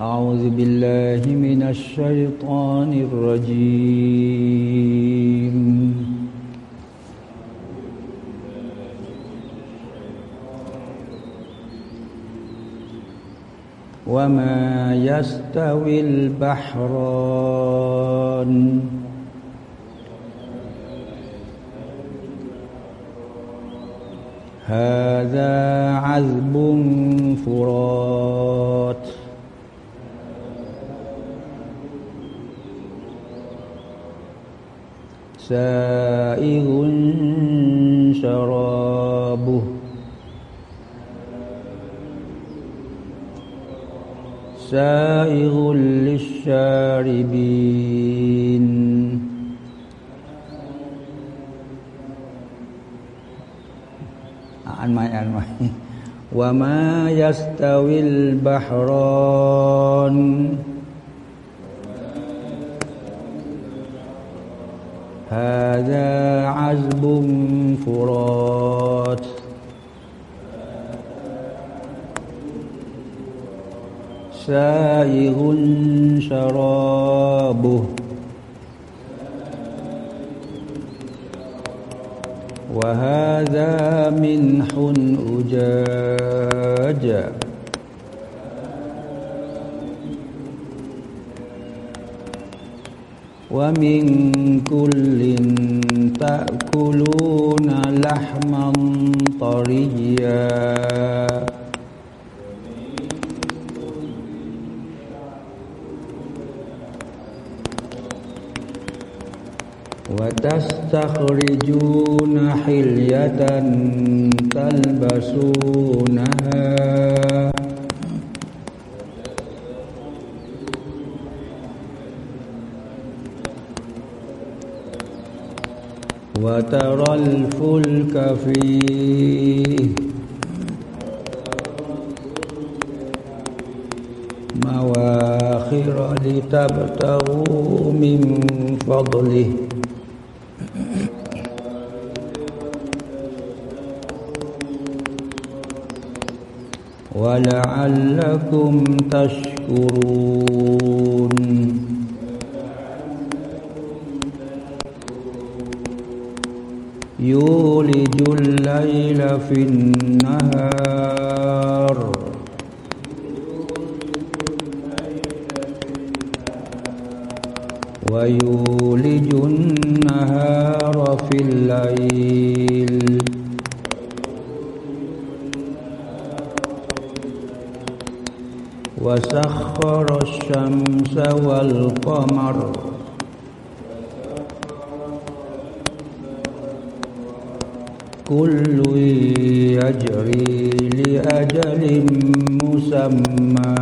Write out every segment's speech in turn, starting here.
أعوذ بالله من الشيطان الرجيم. وما يستوي البحران. هذا عذب فرات. سائغ شرابه. سائغ للشاربين. عن ما عن ما وما يستوي البحران. هذا عذب فرات. سائغ شرابه. وهذا منح أجاج ومن كل تأكلون لحما طريا وتستخرجون حلية تلبسونها وترى الفلك فيه. مواخر لتبتغوا من فضله. ولعلكم تشكرون. يولج الليل في النهار. ويولج النهار في الليل. وسخر الشمس والقمر. كل يجري لأجل مسمى.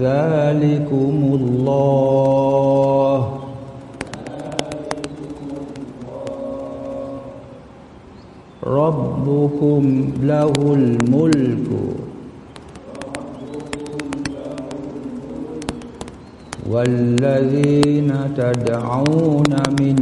ذلكم الله. ربكم له الملك. والذين تدعون من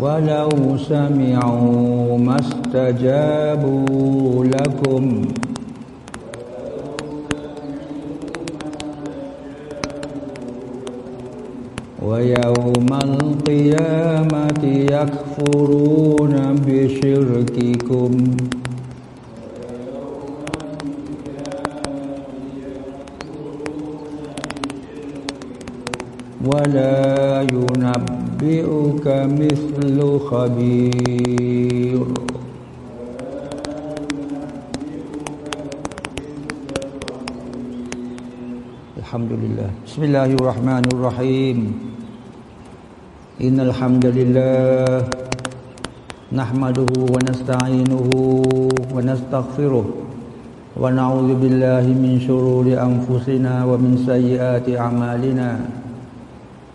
ولو سمعوا ما استجابوا لكم. ويوم القيامة يكفرون بشرككم. ولا ينبئك مثل خبير. الحمد لله. بسم الله الرحمن الرحيم. إن الحمد لله نحمده ونستعينه ونستغفره ونعوذ بالله من شرور أنفسنا ومن سيئات أعمالنا.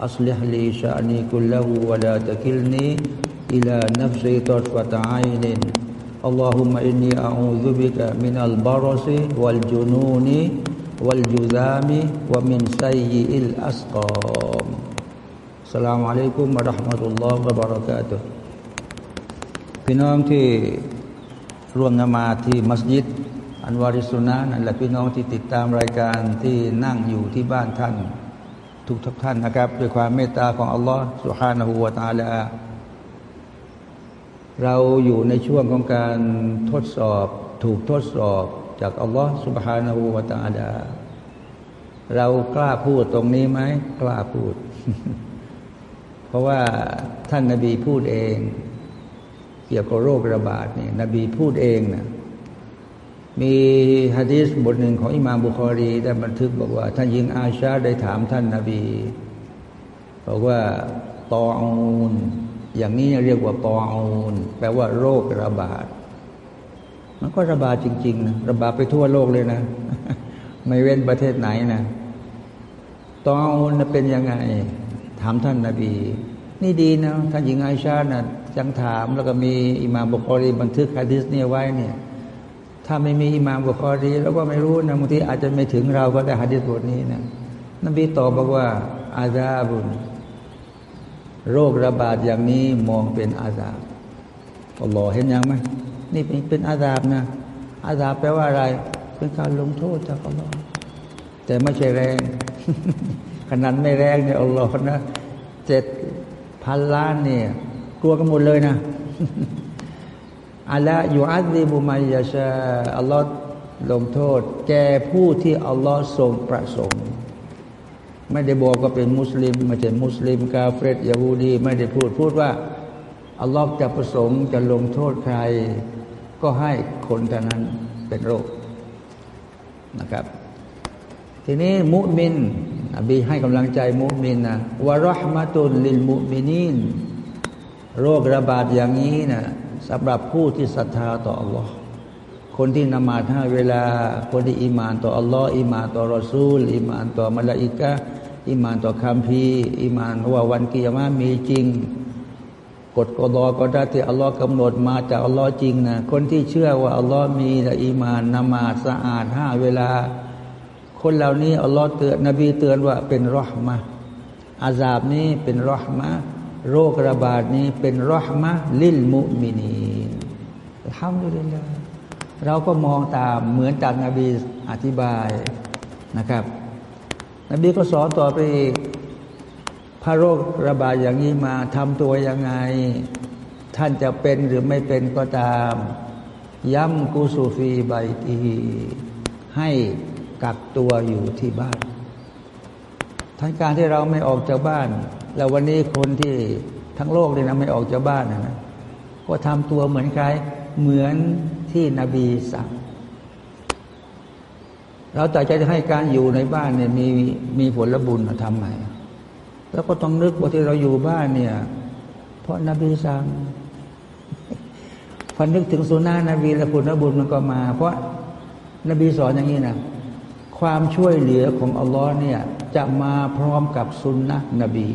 أصلح لي شأني كله ولا تكلني إلى نفسي طرفة عين اللهم إني أعوذ بك من البرص والجنون والجذام ومن سيء الأسقام السلام عليكم ورحمة الله وبركاته พี่น้องที่ร่วมนมาที่มัสยิด อันวาริสุนานั่นแหละพี่น้องที่ติดตามรายการที่นั่งอยู่ที่บ้านท่าน ทุกทุกท่านนะครับ ด้วยความเมตตาของอัลลอฮ์สุฮานะฮูวาตาลาเราอยู่ในช่วงของการทดสอบ ถูกทดสอบจากอัลลอฮ์สุบฮานาหูวาตาดา เรากล้าพูดตรงนี้ไหมกล้าพูด เพราะว่าท่านนาบีพูดเอง เกี่ยวกับโรคระบาดนี่นบีพูดเองนะ มีฮะดีษบทหนึ่งของอิมามบุคอรีได้บันทึกบอกว่า ท่านยิงอาชาได้ถามท่านนาบีบอกว่าตออูนอย่างนี้เรียกว่าตออูนแปลว่าโรคระบาด มันก็ระบาดจริง ๆ นะระบาดไปทั่วโลกเลยนะ ไม่เว้นประเทศไหนนะตออูนเป็นยังไง ถามท่านนาบี นี่ดีนะท่านหญิงไอชานะจังถามแล้วก็มีอิมามบุคอรีบันทึกฮะดิษเนี่ยไว้เนี่ย ถ้าไม่มีอิมามบุคอรีเราก็ไม่รู้นะบางทีอาจจะไม่ถึงเราก็ได้ฮะดิษบทนี้นะนบีตอบบอกว่า อาซาบุนโรคระบาดอย่างนี้มองเป็นอาซาบอัลลอฮ์เห็นยังไหมนี่เป็นอาซาบนะ อาซาบแปลว่าอะไร เป็นการลงโทษจากอัลลอฮ์แต่ไม่ใช่แรง ขนาดไม่แรงเนี่ยอัลลอฮ์นะเจ็ดพันล้านเนี่ย กลัวกันหมดเลยนะ อัลลอฮ์อยู่อัลลีบุมัยยาชาอัลลอฮ์ลงโทษ แก่ผู้ที่อัลลอฮ์ทรงประสงค์ ไม่ได้บอกว่าเป็นมุสลิมไม่ใช่มุสลิมกาเฟรตยาวูดีไม่ได้พูดพูดว่าอัลลอฮ์จะประสงค์จะลงโทษใคร ก็ให้คนท่านั้นเป็นโรคนะครับ ทีนี้มุมินนบีให้กำลังใจมุมินนะ ورحمة للمؤمنين โรคระบาดอย่างนี้นะ สำหรับผู้ที่ศรัทธาต่ออัลลอฮ์คนที่นมาซห้าเวลา คนที่อิมานต่ออัลลอฮ์อิมานต่อรอซูล อิมานต่อมลาอิกะอิมานต่อคัมภีร์อิมานว่าวันกิยามะมีจริงกฎกอฎอกอดัรที่อัลลอฮ์กำหนดมาจากอัลลอฮ์จริงนะคนที่เชื่อว่าอัลลอฮ์มีและอิมานนมาสะอาดห้าเวลา คนเหล่านี้อัลลอฮ์เตือนนบีเตือนว่าเป็นรอห์มะอาซาบนี้เป็นรอห์มะ โรคระบาดนี้เป็นรหมะลิลมุมินีทำด้วยเลยเราก็มองตามเหมือนจากนาบีอธิบายนะครับ นบีก็สอนต่อไปอีกพระโรคระบาดอย่างนี้มาทำตัวยังไง ท่านจะเป็นหรือไม่เป็นก็ตาม ย้ำกุสูฟีใบตีให้กักตัวอยู่ที่บ้านทั้งการที่เราไม่ออกจากบ้าน แล้ววันนี้คนที่ทั้งโลกเลยนะไม่ออกจากบ้านนะ ก็ทำตัวเหมือนใครเหมือนที่นบีสั่งเราแต่ใจจะให้การอยู่ในบ้านเนี่ยมีมีผลบุญทำไงแล้วก็ต้องนึกว่าที่เราอยู่บ้านเนี่ย เพราะนบีสั่งพอนึกถึงสุนานะนบีและผลบุญมันก็มา เพราะนบีสอนอย่างนี้นะความช่วยเหลือของอัลลอฮ์เนี่ยจะมาพร้อมกับสุนนะนบี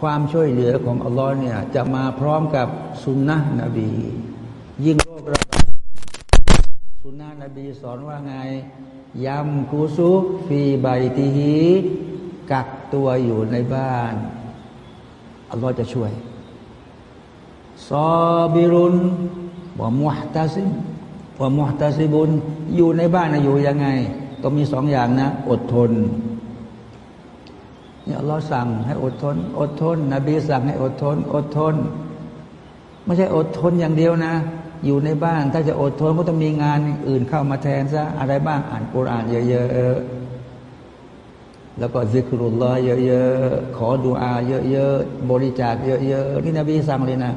ความช่วยเหลือของอัลลอฮ์เนี่ยจะมาพร้อมกับสุนนะนบี ยิ่งโลกระบาดสุนนะนบีสอนว่าไงยำกูซุฟีใบตีฮีกักตัวอยู่ในบ้าน อัลลอฮ์จะช่วยซอบิรุนว่ามุฮตาซิมว่ามุฮตาซิบุนอยู่ในบ้านนะอยู่ยังไง ต้องมีสองอย่างนะ อดทน เนี่ยเราสั่งให้อดทน อดทน นบีสั่งให้อดทน อดทน ไม่ใช่อดทนอย่างเดียวนะ อยู่ในบ้านถ้าจะอดทนก็ต้องมีงานอื่นเข้ามาแทนซะอะไรบ้างอ่านกุรอานเยอะๆแล้วก็ซิกรุลลอฮ์เยอะๆขอดุอาเยอะๆบริจาคเยอะๆนี่นบีสั่งเลยนะ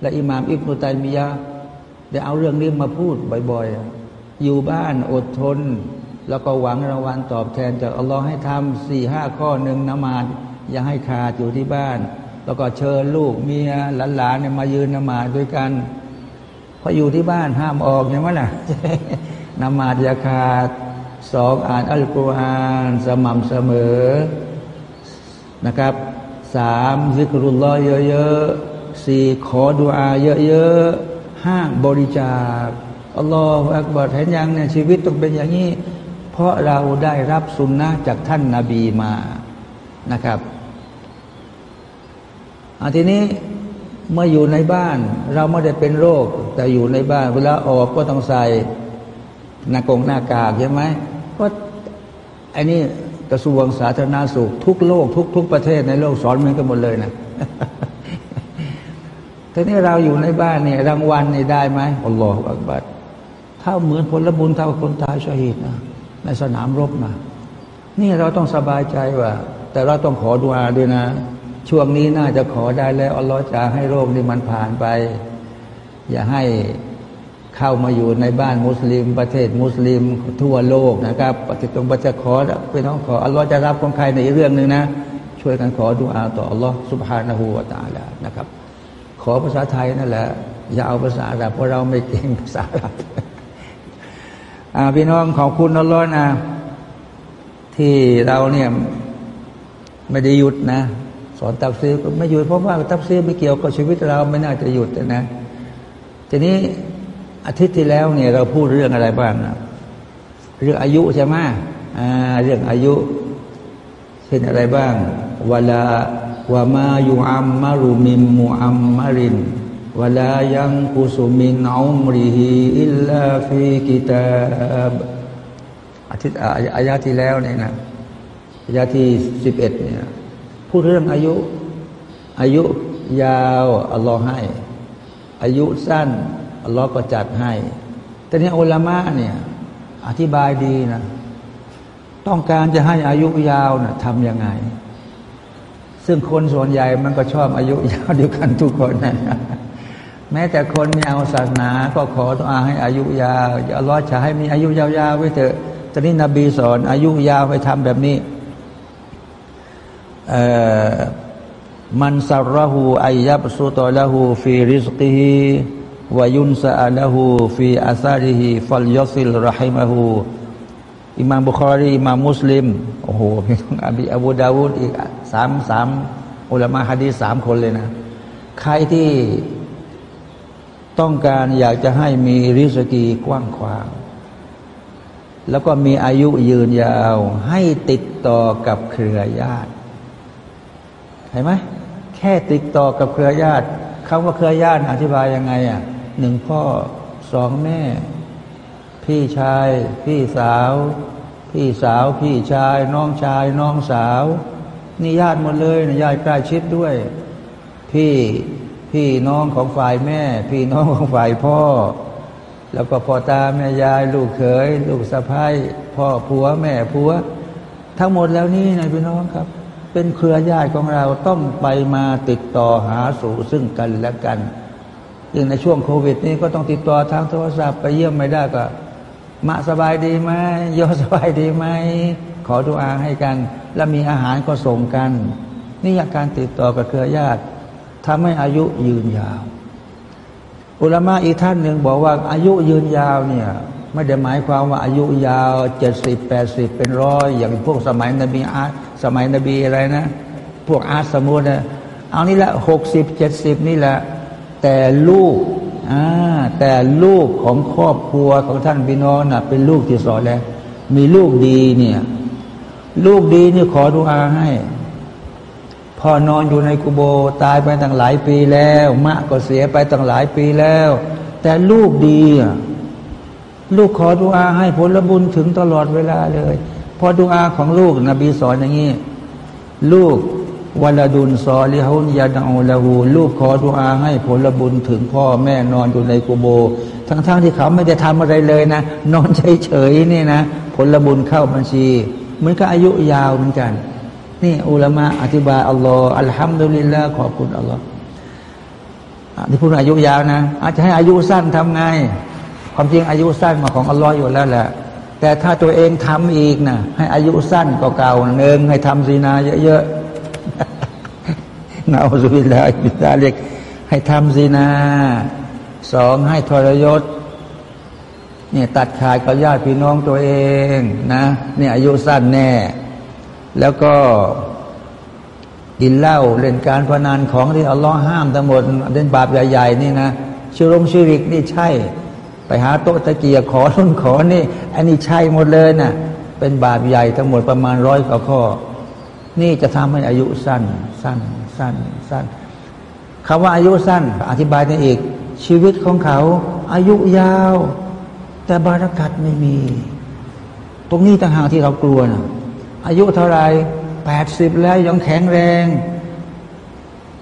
และอิหม่ามอิบนุตัยมียะได้เอาเรื่องนี้มาพูดบ่อย ๆ อยู่บ้านอดทน แล้วก็หวังรางวัลตอบแทนจากอัลลอฮ์ให้ทำสี่ห้าข้อหนึ่งนมาดอย่าให้ขาดอยู่ที่บ้าน แล้วก็เชิญลูกเมียหลานๆเนี่ยมายืนนมาดด้วยกันพออยู่ที่บ้านห้ามออกใช่ไหมล่ะนมาดอย่าขาดสองอ่านอัลกุรอานสม่ำเสมอนะครับสามซิกรุลลอฮ์เยอะๆสี่ขอดุอาเยอะๆห้าบริจาคอัลลอฮฺอักบารเห็นยังเนี่ยชีวิตต้องเป็นอย่างนี้ เพราะเราได้รับสุนนะจากท่านนาบีมานะครับอันทีนี้เมื่ออยู่ในบ้าน เราไม่ได้เป็นโรค แต่อยู่ในบ้าน เวลาออกก็ต้องใส่หน้ากงหน้ากากใช่ไหมเพราะไอ้นี่กระทรวงสาธารณาสุข ทุกโลก ทุกทุกประเทศในโลกสอนเหมือนกันหมดเลยนะทีนี้เราอยู่ในบ้านเนี่ยรางวัลนี่ได้ไหมอัลลอฮฺอักบัดเท่าเหมือนผลบุญเท่าคนตายชหิดนะ ในสนามรบนะนี่เราต้องสบายใจว่า แต่เราต้องขอดุอาด้วยนะ ช่วงนี้น่าจะขอได้แล้วอัลลอฮฺจะให้โรคนี้มันผ่านไป อย่าให้เข้ามาอยู่ในบ้านมุสลิม ประเทศมุสลิม ทั่วโลกนะครับปฏิตรงประจะขอเป็นต้องขออัลลอฮฺจะรับของใครในเรื่องหนึ่งนะ ช่วยกันขอดุอาต่ออัลลอฮฺสุบฮานะฮูวาตาลานะครับ ขอภาษาไทยนั่นแหละอย่าเอาภาษาอาหรับเพราะเราไม่เก่งภาษาอาหรับ พี่น้องขอบคุณอัลอฮฺนะที่เราเนี่ยไม่ได้หยุดนะ สอนตับซีก็ไม่หยุดเพราะว่าตับซีไม่เกี่ยวกับชีวิตเราไม่น่าจะหยุดนะทีนี้อาทิตย์ที่แล้วเนี่ยเราพูดเรื่องอะไรบ้างนะเรื่องอายุใช่ไหมอ่าเรื่องอายุเช่นอะไรบ้างเวลาวามายูอัมมารุมิมมูอัมมาริน วลายังกุสุมินอุมริฮิอิลลาฟีกิตาบอาทิตย์อายาที่แล้วเนี่ยนะอายาที่สิบเอ็ดเนี่ยพูดเรื่องอายุ อายุยาวอัลลอฮ์ให้ อายุสั้นอัลลอฮ์ก็จัดให้ แต่นี้อัลามะเนี่ยอธิบายดีนะ ต้องการจะให้อายุยาวนะทำยังไง ซึ่งคนส่วนใหญ่มันก็ชอบอายุยาวเดียวกันทุกคนนะ แม้แต่คนไม่เอาศาสนา ก็ขอต้องอาให้อายุยาวอัลลอฮ์จะให้มีอายุยาวๆไว้เถอะตอนนี้นบีสอน อายุยาวไปทำแบบนี้มันซารหูอายยับสุตละหูฟีริสกีฮีวายุนซาละหูฟีอาซาริฮีฟัลยอซิลรหิมะหูอิมามบุคารีอิมามมุสลิมโอ้โหพี่ต้องอบีอบูดาวูดอีกสามสามอุลามะฮะดีสามคนเลยนะ ใครที่ ต้องการอยากจะให้มีริสกีกว้างขวาง แล้วก็มีอายุยืนยาว ให้ติดต่อกับเครือญาติเห็นไหมแค่ติดต่อกับเครือญาติคำว่าเครือญาติอธิบายยังไงอะหนึ่งพ่อสองแม่ พี่ชาย พี่สาว พี่สาว พี่ชาย น้องชาย น้องสาว นี่ญาติหมดเลยนะญาติใกล้ชิดด้วย พี่ พี่น้องของฝ่ายแม่ พี่น้องของฝ่ายพ่อ แล้วก็พ่อตาแม่ยาย ลูกเขย ลูกสะพ้ายพ่อผัวแม่ผัว ทั้งหมดแล้วนี่นายพี่น้องครับ เป็นเครือญาติของเราต้องไปมาติดต่อหาสู่ซึ่งกันและกันอย่างในช่วงโควิด นี้ก็ต้องติดต่อทางโทรศัพท์ไปเยี่ยมไม่ได้ก็มะสบายดีไหมโยสบายดีไหมขอดุอาให้กัน แล้วมีอาหารก็ส่งกัน นี่อาการติดต่อกับเครือญาติ ทำให้อายุยืนยาว อุลามะอีกท่านหนึ่งบอกว่าอายุยืนยาวเนี่ยไม่ได้หมายความว่าอายุยาวเจ็ดสิบแปดสิบเป็นร้อยอย่างพวกสมัยนบีอาสมัยนบีอะไรนะ พวกอาสมุนนะเอานี่แหละหกสิบเจ็ดสิบนี่แหละแต่ลูกอ่าแต่ลูกของครอบครัวของท่านพี่น้องน่ะเป็นลูกที่สอนแล้ว มีลูกดีเนี่ย ลูกดีนี่ขอดุอาให้ พ่อนอนอยู่ในกุโบตายไปตั้งหลายปีแล้ว มะก็เสียไปตั้งหลายปีแล้ว แต่ลูกดีลูกขอดุอาให้ผลบุญถึงตลอดเวลาเลยพอดุอาของลูกนบีสอนอย่างนี้ลูกวลาดุนซอลิฮุนยาดาละหูลูกขอดุอาให้ผลบุญถึงพ่อแม่นอนอยู่ในกุโบ ทั้งๆทที่เขาไม่ได้ทำอะไรเลยนะ นอนเฉยๆนี่นะ ผลบุญเข้าบัญชี เหมือนกับอายุยาวเหมือนกัน นี่อุลามะอธิบายอัลลอฮ์อัลฮัมดุลิลลาห์ขอบคุณอัลลอฮ์ที่พูดอายุยาวนะ อาจจะให้อายุสั้นทำไง ความจริงอายุสั้นมาของอัลลอฮ์อยู่แล้วแหละ แต่ถ้าตัวเองทำอีกนะให้อายุสั้นกว่าเก่าหนึ่งให้ทำซีนาเยอะๆนาอุบิลลาบิลาเล็กให้ทำซีนาสองให้ทรยศเนี่ยตัดขาดกับญาติพี่น้องตัวเองนะเนี่ยอายุสั้นแน่ แล้วก็กินเหล้าเล่นการพนันของที่อัลลอฮ์ห้ามทั้งหมดเล่นบาปใหญ่ๆนี่นะชิรงชิริกนี่ใช่ ไปหาโต๊ะตะเกียขอรุ่นขอนี่ อันนี้ใช่หมดเลยนะ่ะเป็นบาปใหญ่ทั้งหมดประมาณร้อยกว่าข้อ นี่จะทำให้อายุสั้น สั้น สั้น สั้นคำว่าอายุสั้น อธิบายกันอีก ชีวิตของเขา อายุยาว แต่บารักัดไม่มี ตรงนี้ต่างหากที่เรากลัวนะ อายุเท่าไรแปดสิบแล้วยังแข็งแรง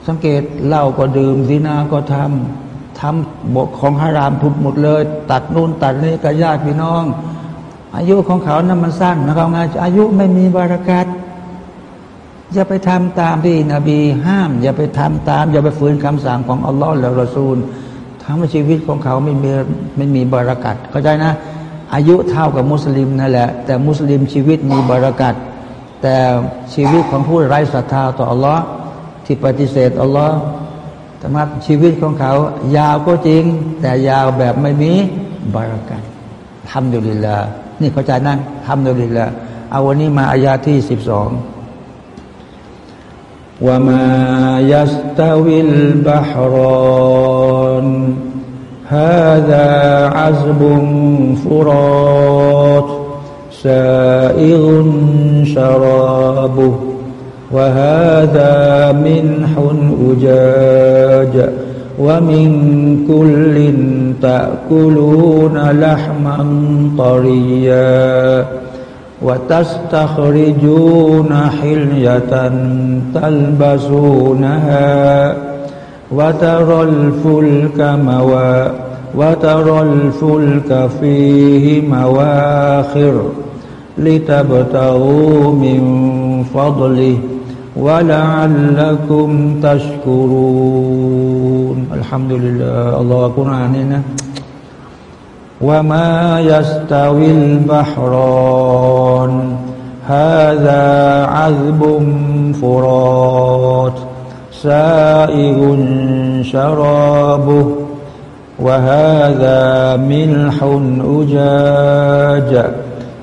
สังเกตเหล้าก็ดื่มซีนาก็ทำทำบทของฮารามทุบหมดเลย ตัดนู่นตัดนี่กับญาติพี่น้อง อายุของเขานั้นมันสั้นนะครับงานอายุไม่มีบารักัดอย่าไปทำตามที่นบีห้าม อย่าไปทำตาม อย่าไปฝืนคำสั่งของอัลลอฮ์และรอซูลทำให้ชีวิตของเขาไม่มีไม่มีบารักัดเข้าใจนะ อายุเท่ากับมุสลิมนั่นแหละ แต่มุสลิมชีวิตมีบารักัด แต่ชีวิตของผู้ไร้ศรัทธาต่ออัลลอฮ์ที่ปฏิเสธอัลลอฮ์ธรรมะชีวิตของเขา ยาวก็จริง แต่ยาวแบบไม่มีบารักันทำดูลิลละนี่เข้าใจนั่นทำดูลิลละเอาวันนี้มาอายาที่สิบสองว่ามายัสตาวิลบาฮรอน هذا عزب فرات سائغ شرابه وهذا منح أجاج ومن كل تأكلون لحما طريا وتستخرجون حلية تلبسونها وترى الفلك موا وترى الفلك فيه مواخر لتبتغوا من فضله ولعلكم تشكرون. الحمد لله الله أكبر. عننا وما يستوي البحران. هذا عذب فرات. سائغ شرابه. وهذا ملح أجاج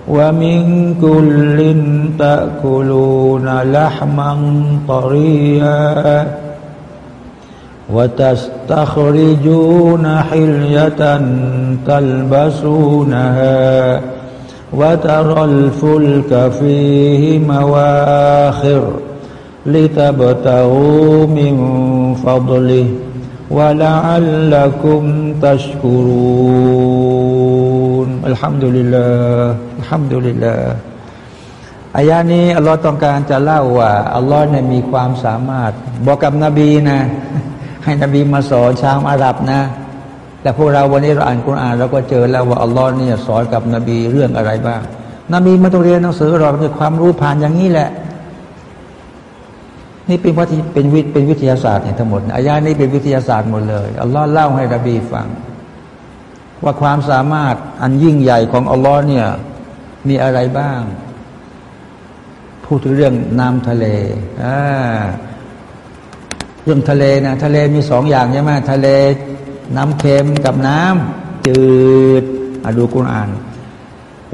ومن كل تأكلون لحما طريا وتستخرجون حلية تلبسونها وترى الفلك فيه مواخر لتبتغوا من فضله ولعلكم تشكرون الحمد لله ฮัมดุลิลลาอายานี้อัลลอฮ์ต้องการจะเล่าว่าอัลลอฮ์เนี่ยมีความสามารถ บอกกับนบีนะ ให้นบีมาสอนชาวอาหรับนะ แต่พวกเราวันนี้เราอ่านคุรานเราก็เจอแล้วว่าอัลลอฮ์เนี่ยสอนกับนบีเรื่องอะไรบ้าง นบีมาต้องเรียนหนังสือเราเนี่ยความรู้ผ่านอย่างนี้แหละ นี่เป็นวิทเป็นวิเป็นวิทยาศาสตร์ทั้งหมดอายานี้เป็นวิทยาศาสตร์หมดเลยอัลลอฮ์เล่าให้นบีฟัง ว่าความสามารถอันยิ่งใหญ่ของอัลลอฮ์เนี่ยมีอะไรบ้าง พูดถึงเรื่องน้ำทะเลอ่าเรื่องทะเลนะทะเลมีสองอย่างใช่ไหมทะเลน้ำเค็มกับน้ำจืดอดูกุณอ่าน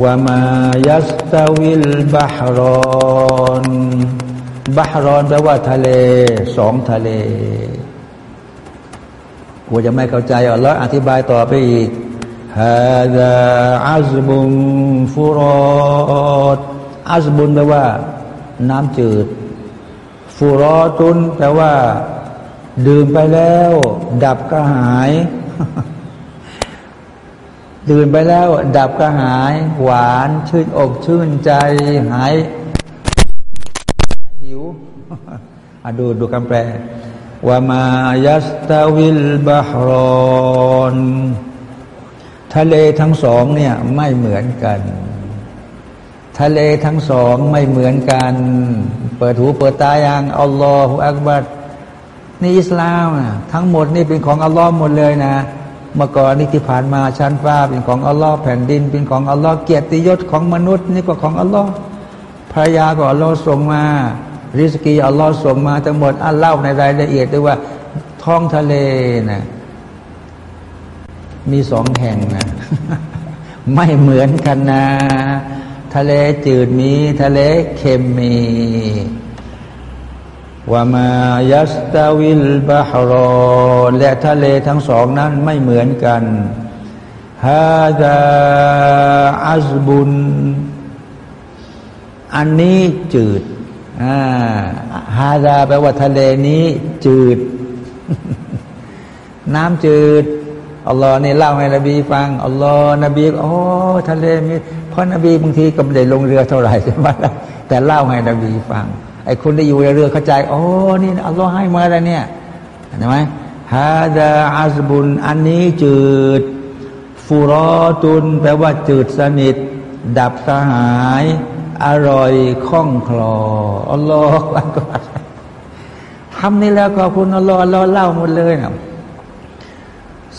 ว่ามายัสตาวิลบาฮรอน บาฮรอนแปลว่าทะเลสองทะเลกูจะไม่เข้าใจอะแล้วอธิบายต่อไปอีกฮาดาอัซบุนฟุรอดอัซบุนแปลว่า น้ำจืด ฟุรอตุนแปลว่า ดื่มไปแล้ว ดับกระหาย ดื่มไปแล้ว ดับกระหาย หวาน ชื่นอกชื่นใจหาย อดูดูคำแปลว่ามายัสตาวิลบาฮรอนทะเลทั้งสองเนี่ยไม่เหมือนกัน ทะเลทั้งสองไม่เหมือนกัน เปิดหูเปิดตาอย่างอัลลอฮฺอักบัรนี่อิสลามนะทั้งหมดนี่เป็นของอัลลอฮ์หมดเลยนะเมื่อก่อนนี่ที่ผ่านมาชั้นฟ้าเป็นของอัลลอฮ์แผ่นดิน เป็นของอัลลอฮ์เกียรติยศของมนุษย์ นี่ก็ของอัลลอฮ์ภรรยาก็อัลลอฮ์ส่งมา ริสกีอัลลอฮ์ส่งมาทั้งหมดอัลเล่าในรายละเอียดด้วยว่า ท้องทะเลนะมีสองแห่งนะไม่เหมือนกันนะ ทะเลจืดมี ทะเลเค็มมีว่ามายัสตาวิลบาฮรอและทะเลทั้งสองนั้นไม่เหมือนกันฮาดาอัซบุนอันนี้จืด ฮาดาแปลว่าทะเลนี้จืด น้ำจืดอัลลอฮ์นี่เล่าให้นบีฟังอัลลอฮ์นบีโอ้ทะเลมีเพราะนบีบางทีก็ไม่ได้ลงเรือเท่าไหร่ใช่ไหมแต่เล่าให้นบีฟังไอ้คนที่อยู่ในเรือเข้าใจโอ้นี่อัลลอฮ์ให้มาแล้วเนี่ยเห็นไหมฮาดาอัซบุนอันนี้จืด ฟูรอตุนแปลว่าจืดสนิท ดับกระหาย อร่อยคล่องคลออัลลอฮ์ทำนี่แล้วขอบคุณอัลลอฮ์อัลลอฮ์เล่าหมดเลยนะ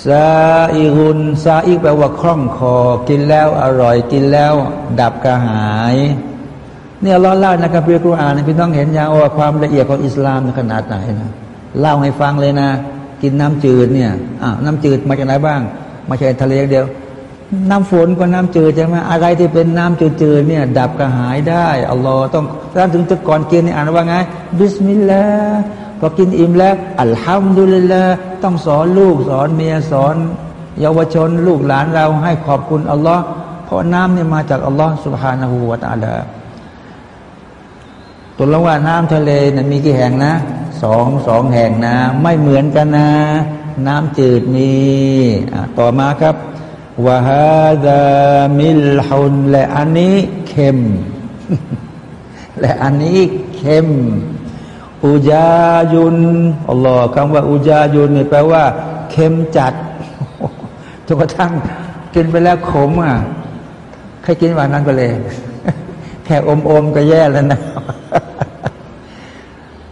ซาอิกุนซาอิกแปลว่าคล่องคอ กินแล้วอร่อยกินแล้ว ดับกระหายเนี่ยเราเล่าในคัมภีร์กุรอานพี่ต้องเห็นยาว่าความละเอียดของอิสลามขนาดไหนนะเล่าให้ฟังเลยนะ กินน้ำจืดเนี่ยอ่าน้ำจืดมาจากไหนบ้างมาจากทะเลเดียว น้ำฝนกับน้ำจืดใช่ไหมอะไรที่เป็นน้ำจืดๆเนี่ยดับกระหายได้อัลลอฮ์ต้องร่างถึงจะก่อนกินอ่านว่าไง بسم الله พอกินอิ่มแล้ว الحمد لله ต้องสอนลูกสอนเมียสอน เยาวชนลูกหลานเราให้ขอบคุณอัลลอฮ์เพราะน้ำเนี่ยมาจากอัลลอฮ์سبحانه وتعالى ตัวละว่าน้ำทะเลเนี่ยมีกี่แห่งนะสองสองแห่งนะ ไม่เหมือนกันนะ น้ำจืดมีต่อมาครับ วาฮาดามิลฮุนและอันนี้เค็ม และอันนี้เค็ม อุจายุนอัลลอฮ์คำว่าอุจายุนนี่แปลว่า เค็มจัดจนกระทั่งกินไปแล้วขมอะใครกินวันนั้นก็เลย แค่อมอมก็แย่แล้วนะ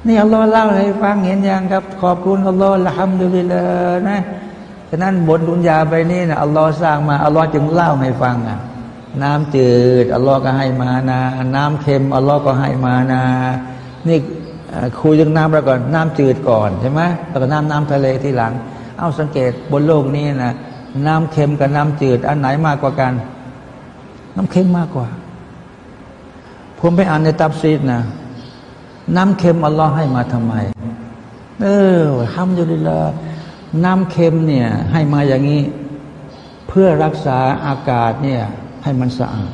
นี่อัลลอฮ์เล่าให้ฟังเห็นยังครับ ขอบคุณอัลลอฮ์ละฮัมดุลิลลาห์นะ ฉะนั้นบนดุนยาไปนี่นะอัลลอฮ์สร้างมาอัลลอฮ์จึงเล่าให้ฟังอะน้ำจืดอัลลอฮ์ก็ให้มานาน้ำเค็มอัลลอฮ์ก็ให้มานานี่คุยเรื่องน้ำแล้วก่อนน้ำจืดก่อนใช่ไหมแล้วก็น้ำน้ำทะเลที่หลัง เอาสังเกตบนโลกนี้นะน้ำเค็มกับน้ำจืด อันไหนมากกว่ากัน น้ำเค็มมากกว่า ผมไปอ่านในตับซีดนะน้ำเค็มอัลลอฮ์ให้มาทำไม เออห้ามยุลิลา น้ำเค็มเนี่ยให้มาอย่างนี้ เพื่อรักษาอากาศเนี่ยให้มันสะอาด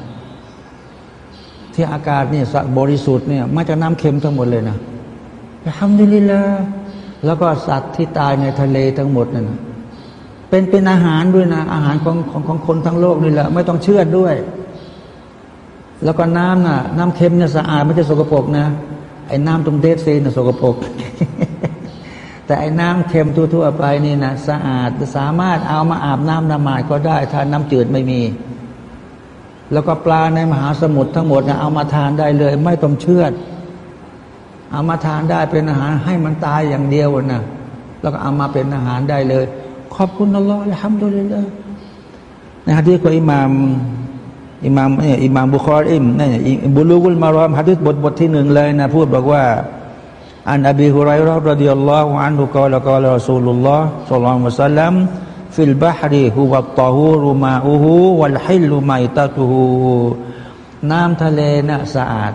ที่อากาศเนี่ยบริสุทธิ์เนี่ยมาจากน้ำเค็มทั้งหมดเลยนะห้ามยุลิลาแล้วก็สัตว์ที่ตายในทะเลทั้งหมดนั่นเป็นเป็นอาหารด้วยนะ อาหารของของของคนทั้งโลกนี่แหละไม่ต้องเชื่อด้วย แล้วก็น้ำน่ะ น้ำเค็มเนี่ยสะอาดไม่ใช่สกปรกนะไอ้น้ำตรงเดซซีนสกปรก แต่ไอ้น้ำเค็มทั่วๆไปนี่นะสะอาดสามารถเอามาอาบน้ำนมาดก็ได้ ถ้าน้ำจืดไม่มี แล้วก็ปลาในมหาสมุทรทั้งหมดนะเอามาทานได้เลย ไม่ต้องเชือด เอามาทานได้เป็นอาหารให้มันตายอย่างเดียวนะแล้วก็เอามาเป็นอาหารได้เลย ขอบคุณอัลลอฮฺละฮัมดุลิลลาห์ในฮะดีษของอิหมามอิหมามเนี่ยอิหมามบุคอริมนี่ بلوغ المرام ฮะดีษบทบทที่หนึ่งเลยนะพูดบอกว่า عن أبي هريرة رضي الله عنه قال قال رسول الله صلى الله عليه وسلم في البحر هو الطهور ماؤه والحل ميتته น้ำทะเลน่ะสะอาด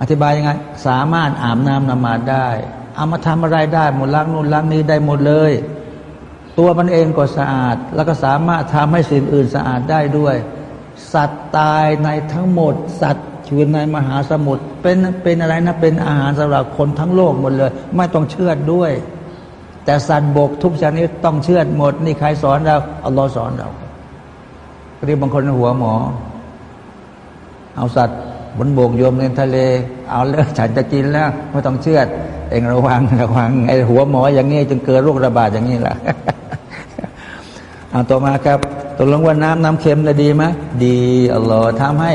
อธิบายยังไง สามารถอาบน้ำนมาซได้ เอามาทำอะไรได้หมดล้างนู่นล้างนี้ได้หมดเลย ตัวมันเองก็สะอาด แล้วก็สามารถทำให้สิ่งอื่นสะอาดได้ด้วย สัตว์ตายในทั้งหมด สัตว์ ชีวิตในมหาสมุทรเป็นเป็นอะไรนะเป็นอาหารสำหรับคนทั้งโลกหมดเลย ไม่ต้องเชื่อดด้วย แต่สัตว์บกทุกชนิดต้องเชื่อดหมด นี่ใครสอนเราอัลลอฮ์สอนเราเรียกบางคนหัวหมอ เอาสัตว์บนบกโยมในทะเล เอาเลยฉันจะกินแล้วไม่ต้องเชื่อด เองระวังระวังไอ้หัวหมออย่างนี้ จึงเกิดโรคระบาดอย่างนี้แหละเอาต่อมาครับตกลงว่าน้ำน้ำเค็มจะดีไหมดีอัลลอฮ์ทำให้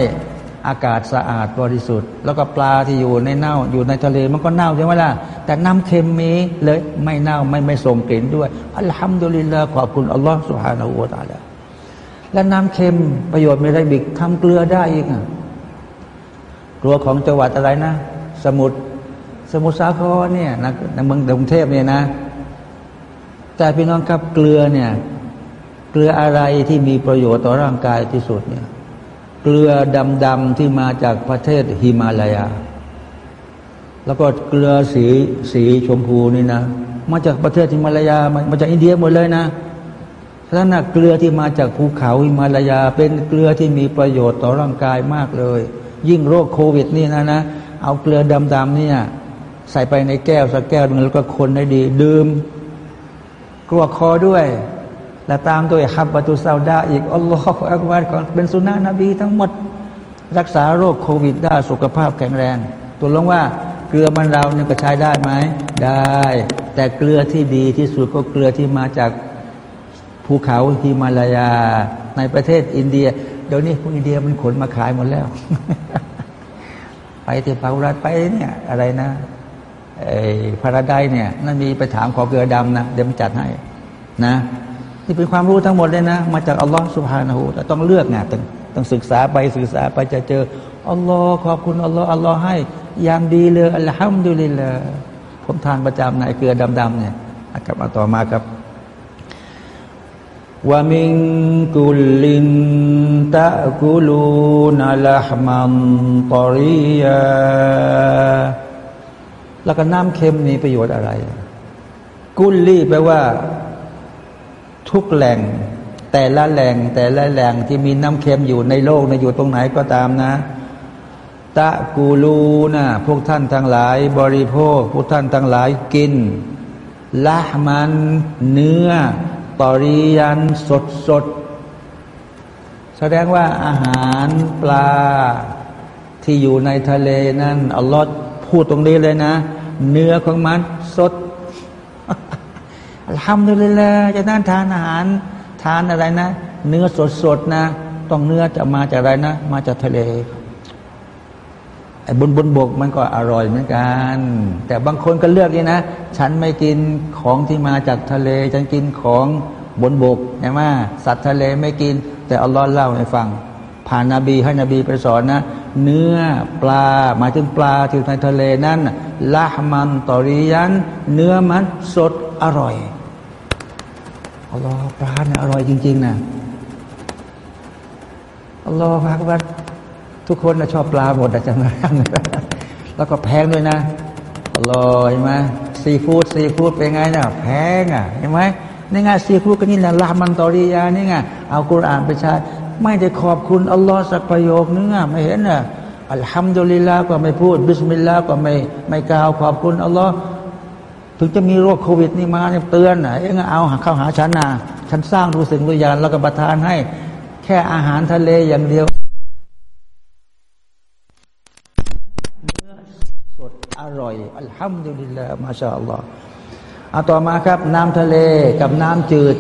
อากาศสะอาดบริสุทธิ์ แล้วก็ปลาที่อยู่ในเน่าอยู่ในทะเลมันก็เน่าใช่ไหมล่ะแต่น้ำเค็มมีเลยไม่เน่าไม่ไม่ส่งกลิ่นด้วยอัลฮัมดุลิลลาห์ขอบคุณอัลลอฮ์สุฮานาอูตาละและน้ำเค็มประโยชน์ไม่ได้บิกทำเกลือได้อีกอะกลัวของจังหวัดอะไรนะ สมุทรสมุทรสาครเนี่ยนะในเมืองกรุงเทพเนี่ยนะ แต่พี่น้องครับเกลือเนี่ยเกลืออะไรที่มีประโยชน์ต่อร่างกายที่สุดเนี่ย เกลือดำๆที่มาจากประเทศฮิมาลายา แล้วก็เกลือสีสีชมพูนี่นะ มาจากประเทศฮิมาลายา มาจากอินเดียหมดเลยนะฉะนั้นเกลือที่มาจากภูเขาฮิมาลายา เป็นเกลือที่มีประโยชน์ต่อร่างกายมากเลย ยิ่งโรคโควิดนี่นะนะ เอาเกลือดำๆเนี่ยใส่ไปในแก้วสักแก้วนึงแล้วก็คนให้ดี ดื่มกลัวคอด้วย และตามด้วยฮับบัตุซาดาอีกอัลลอฮฺอักบารก่อนเป็นสุนนะนบีทั้งหมดรักษาโรคโควิดได้สุขภาพแข็งแรงตัวลงว่าเกลือมันเราเนี่ยก็ใช้ได้ไหมได้ แต่เกลือที่ดีที่สุดก็เกลือที่มาจากภูเขาฮิมาลายา ในประเทศอินเดีย เดี๋ยวนี้พวกอินเดียมันขนมาขายหมดแล้ว ไปที่พารัฐไปเนี่ยอะไรนะไอ้พาราไดเนี่ยนั่นมีไปถามขอเกลือดำนะเดี๋ยวมันจัดให้นะ นี่เป็นความรู้ทั้งหมดเลยนะ มาจากอัลลอฮฺสุบฮานาหูแต่ต้องเลือกไงต้องต้องศึกษาไปศึกษาไปจะเจออัลลอฮ์ขอบคุณอัลลอฮ์อัลลอฮ์ให้อย่างดีเลยอัลฮัมดุลิลละผมทานประจำในเกลือดำๆเนี่ยนะครับมาต่อมาครับว่ามิงกุลินตะกุลูนัลฮมันตอริยาแล้วก็น้ำเค็มมีประโยชน์อะไร กุลลี่แปลว่า ทุกแหล่ง แต่ละแหล่งแต่ละแหล่งที่มีน้ำเค็มอยู่ในโลกนะอยู่ตรงไหนก็ตามนะ ตะกูลูนะพวกท่านทั้งหลาย บริโภค พวกท่านทั้งหลายกินละมันเนื้อตอริยันสดสดแสดงว่าอาหารปลาที่อยู่ในทะเลนั้นอัลลอฮ์พูดตรงนี้เลยนะ เนื้อของมันสด ทำเลยเลยจะนั่นทานอาหาร ทานอะไรนะ เนื้อสดสดนะ ต้องเนื้อจะมาจากอะไรนะ มาจากทะเลไอ้บนบนบกมันก็อร่อยเหมือนกัน แต่บางคนก็เลือกนี่นะ ฉันไม่กินของที่มาจากทะเล ฉันกินของบนบกใช่ไหมสัตว์ทะเลไม่กิน แต่อัลลอฮ์เล่าให้ฟัง ผ่านนาบีให้นบีไปสอนนะ เนื้อปลาหมายถึงปลาที่ในทะเลนั้นละมันตอริยัน เนื้อมันสด อร่อยอัลลอฮ์ปลาเนี่ยอร่อยจริง ๆนะอัลลอฮ์พักว่าทุกคนนะชอบปลาหมดแต่จังเลยแล้วก็แพงด้วยนะอร่อยไหมซีฟู้ดซีฟู้ดเป็นไงเนี่ยแพงอะเห็นไหมนี่ไงซีฟู้ดก็นี่แหละละมันตอริยานี่ไงเอากุรอานไปใช้ไม่ได้ขอบคุณอัลลอฮ์สักประโยคนึงอะไม่เห็นอะอัลฮัมดุลิลลาห์ก็ไม่พูดบิสมิลลาห์ก็ไม่ไม่กล่าวขอบคุณอัลลอฮ์ ถึงจะมีโรคโควิดนี่มาเนี่ยเตือนอะเอ็งเอาเข้าหาฉันนะฉันสร้างดูสิ่งดูอย่างแล้วก็ประทานให้ แค่อาหารทะเลอย่างเดียวเนื้อสดอร่อยอัลฮัมดุลิลลาห์มาชาอัลลอฮ์เอาต่อมาครับ น้ำทะเลกับน้ำจืด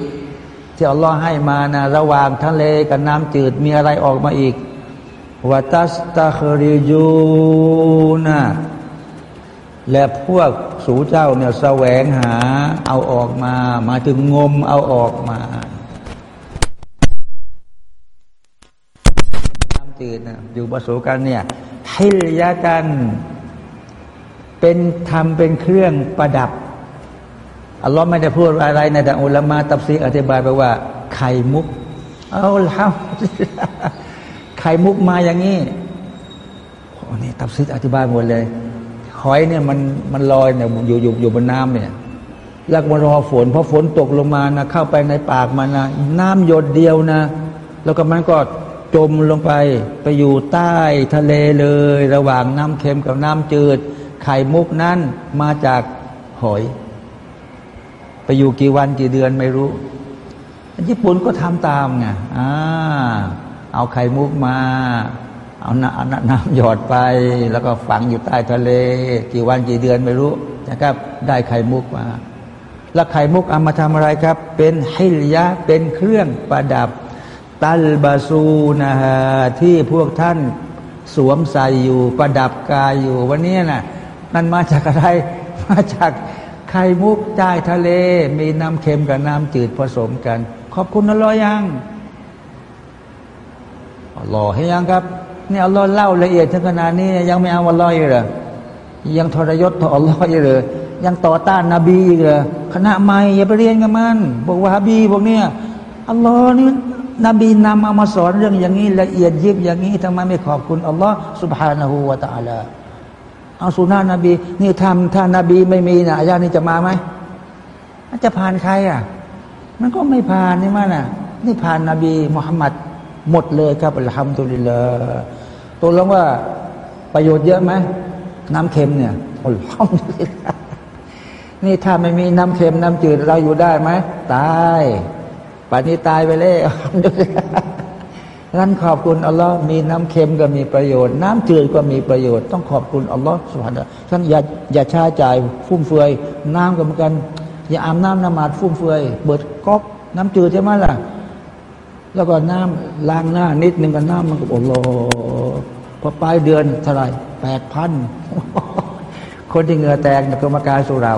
ที่อัลลอฮ์ให้มานะระหว่างทะเลกับน้ำจืดมีอะไรออกมาอีกวัตัสตาคริจูนะและพวก สูเจ้าเนี่ยแสวงหาเอาออกมา มาถึงงมเอาออกมาน้ำจืดนะอยู่ผสมกันเนี่ยฮิลยากัน เป็นทำเป็นเครื่องประดับอัลลอฮ์ไม่ได้พูดอะไรในแต่อุลามาตับซีอธิบายไปว่า ไข่มุก เอาแล้วไข่มุกมาอย่างนี้โอ้นี่ตับซีอธิบายหมดเลย หอยเนี่ยมันมันลอยเนี่ยอยู่อยู่อยู่บนน้ำเนี่ยแล้วมารอฝนพราะฝนตกลงมานะเข้าไปในปากมันนะน้ำหยดเดียวนะ แล้วก็มันก็จมลงไปไปอยู่ใต้ทะเลเลย ระหว่างน้ำเค็มกับน้ำจืด ไข่มุกนั้นมาจากหอย ไปอยู่กี่วันกี่เดือนไม่รู้ ญี่ปุ่นก็ทำตามไงอ่าเอาไข่มุกมา เอาน้ำน้ำหยอดไป แล้วก็ฝังอยู่ใต้ทะเล กี่วันกี่เดือนไม่รู้นะครับ ได้ไข่มุกมา แล้วไข่มุกเอามาทำอะไรครับ เป็นฮิลยะเป็นเครื่องประดับ ตัลบาซูนะฮะที่พวกท่านสวมใส่อยู่ประดับกายอยู่ วันนี้นะ่ะนั่นมาจากอะไร มาจากไข่มุกใต้ทะเล มีน้ำเค็มกับน้ำจืดผสมกัน ขอบคุณนะลอยังรอให้ยังครับ เนี่ยอัลลอฮ์เล่าละเอียดถึงขนาดนี้ยังไม่เอาอัลลอฮ์อีกเหรอยังทรยศต่ออัลลอฮ์อีกเหรอยังต่อต้านนบีอีกเหรอคณะใหม่อย่าไปเรียนกับมันบอกว่าฮาบีพวกเนี่ยอัลลอฮ์นี่นบีนำเอามาสอนเรื่องอย่างนี้ละเอียดยิบอย่างนี้ทำไมไม่ขอบคุณอัลลอฮ์สุบฮานะฮูวะตาลเอาสุนานะนบีนี่ทำถ้านาบีไม่มีนะอาญานี่จะมาไหมมันจะผ่านใครอะ มันก็ไม่ผ่านนี่มันอะ นี่ผ่านนาบีมุฮัมมัดหมดเลยครับอัลฮัมดุลิลลาห์ ตัวลงว่าประโยชน์เยอะไหมน้ำเค็มเนี่ยอัลฮัมนี่ถ้าไม่มีน้ำเค็มน้ำจืดเราอยู่ได้ไหมตายป่านนี้ตายไปเลยงั้นขอบคุณอัลลอฮ์มีน้ำเค็มก็มีประโยชน์ น้ำจืดก็มีประโยชน์ ต้องขอบคุณอัลลอฮ์สุภาพท่านอย่าอย่าช้าใจฟุ่มเฟือย น้ำก็เหมือนกัน อย่าอาบน้ำน้ำมาดฟุ่มเฟือย เบิดก๊อกน้ำจืดใช่ไหมล่ะ แล้วก็น้ำล้างหน้านิดนึงกับน้ำมันก็โอ้โหพอปลายเดือนเท่าไรแปดพันคนที่เหงื่อแตกกรรมการสุเรา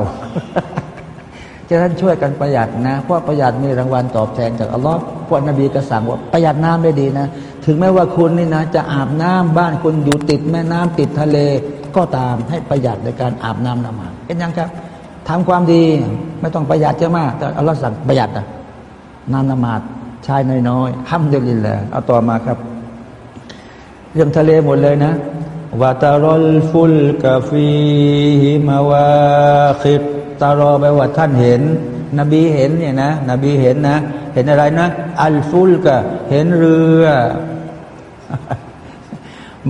ฉะนั้นช่วยกันประหยัดนะ เพราะประหยัดมีรางวัลตอบแทนจากอัลลอฮ์พวกนบีก็สั่งว่าประหยัดน้ำได้ดีนะ ถึงแม้ว่าคุณนี่นะ จะอาบน้ำบ้านคุณอยู่ติดแม่น้ำติดทะเลก็ตามให้ประหยัดในการอาบน้ำนมาเป็นยังครับทำความดีไม่ต้องประหยัดเยอะมากแต่อัลลอฮ์สั่งประหยัดนะน้ำนมาด ชายน้อยๆห้ามเดลินแหละเอาต่อมาครับ เรื่องทะเลหมดเลยนะวาตารอลฟุลกาฟีฮิมาวาคิดตารอไปว่าท่านเห็น นบีเห็นเนี่ยนะ นบีเห็นนะ เห็นอะไรนะ อัลฟุลกะเห็นเรือ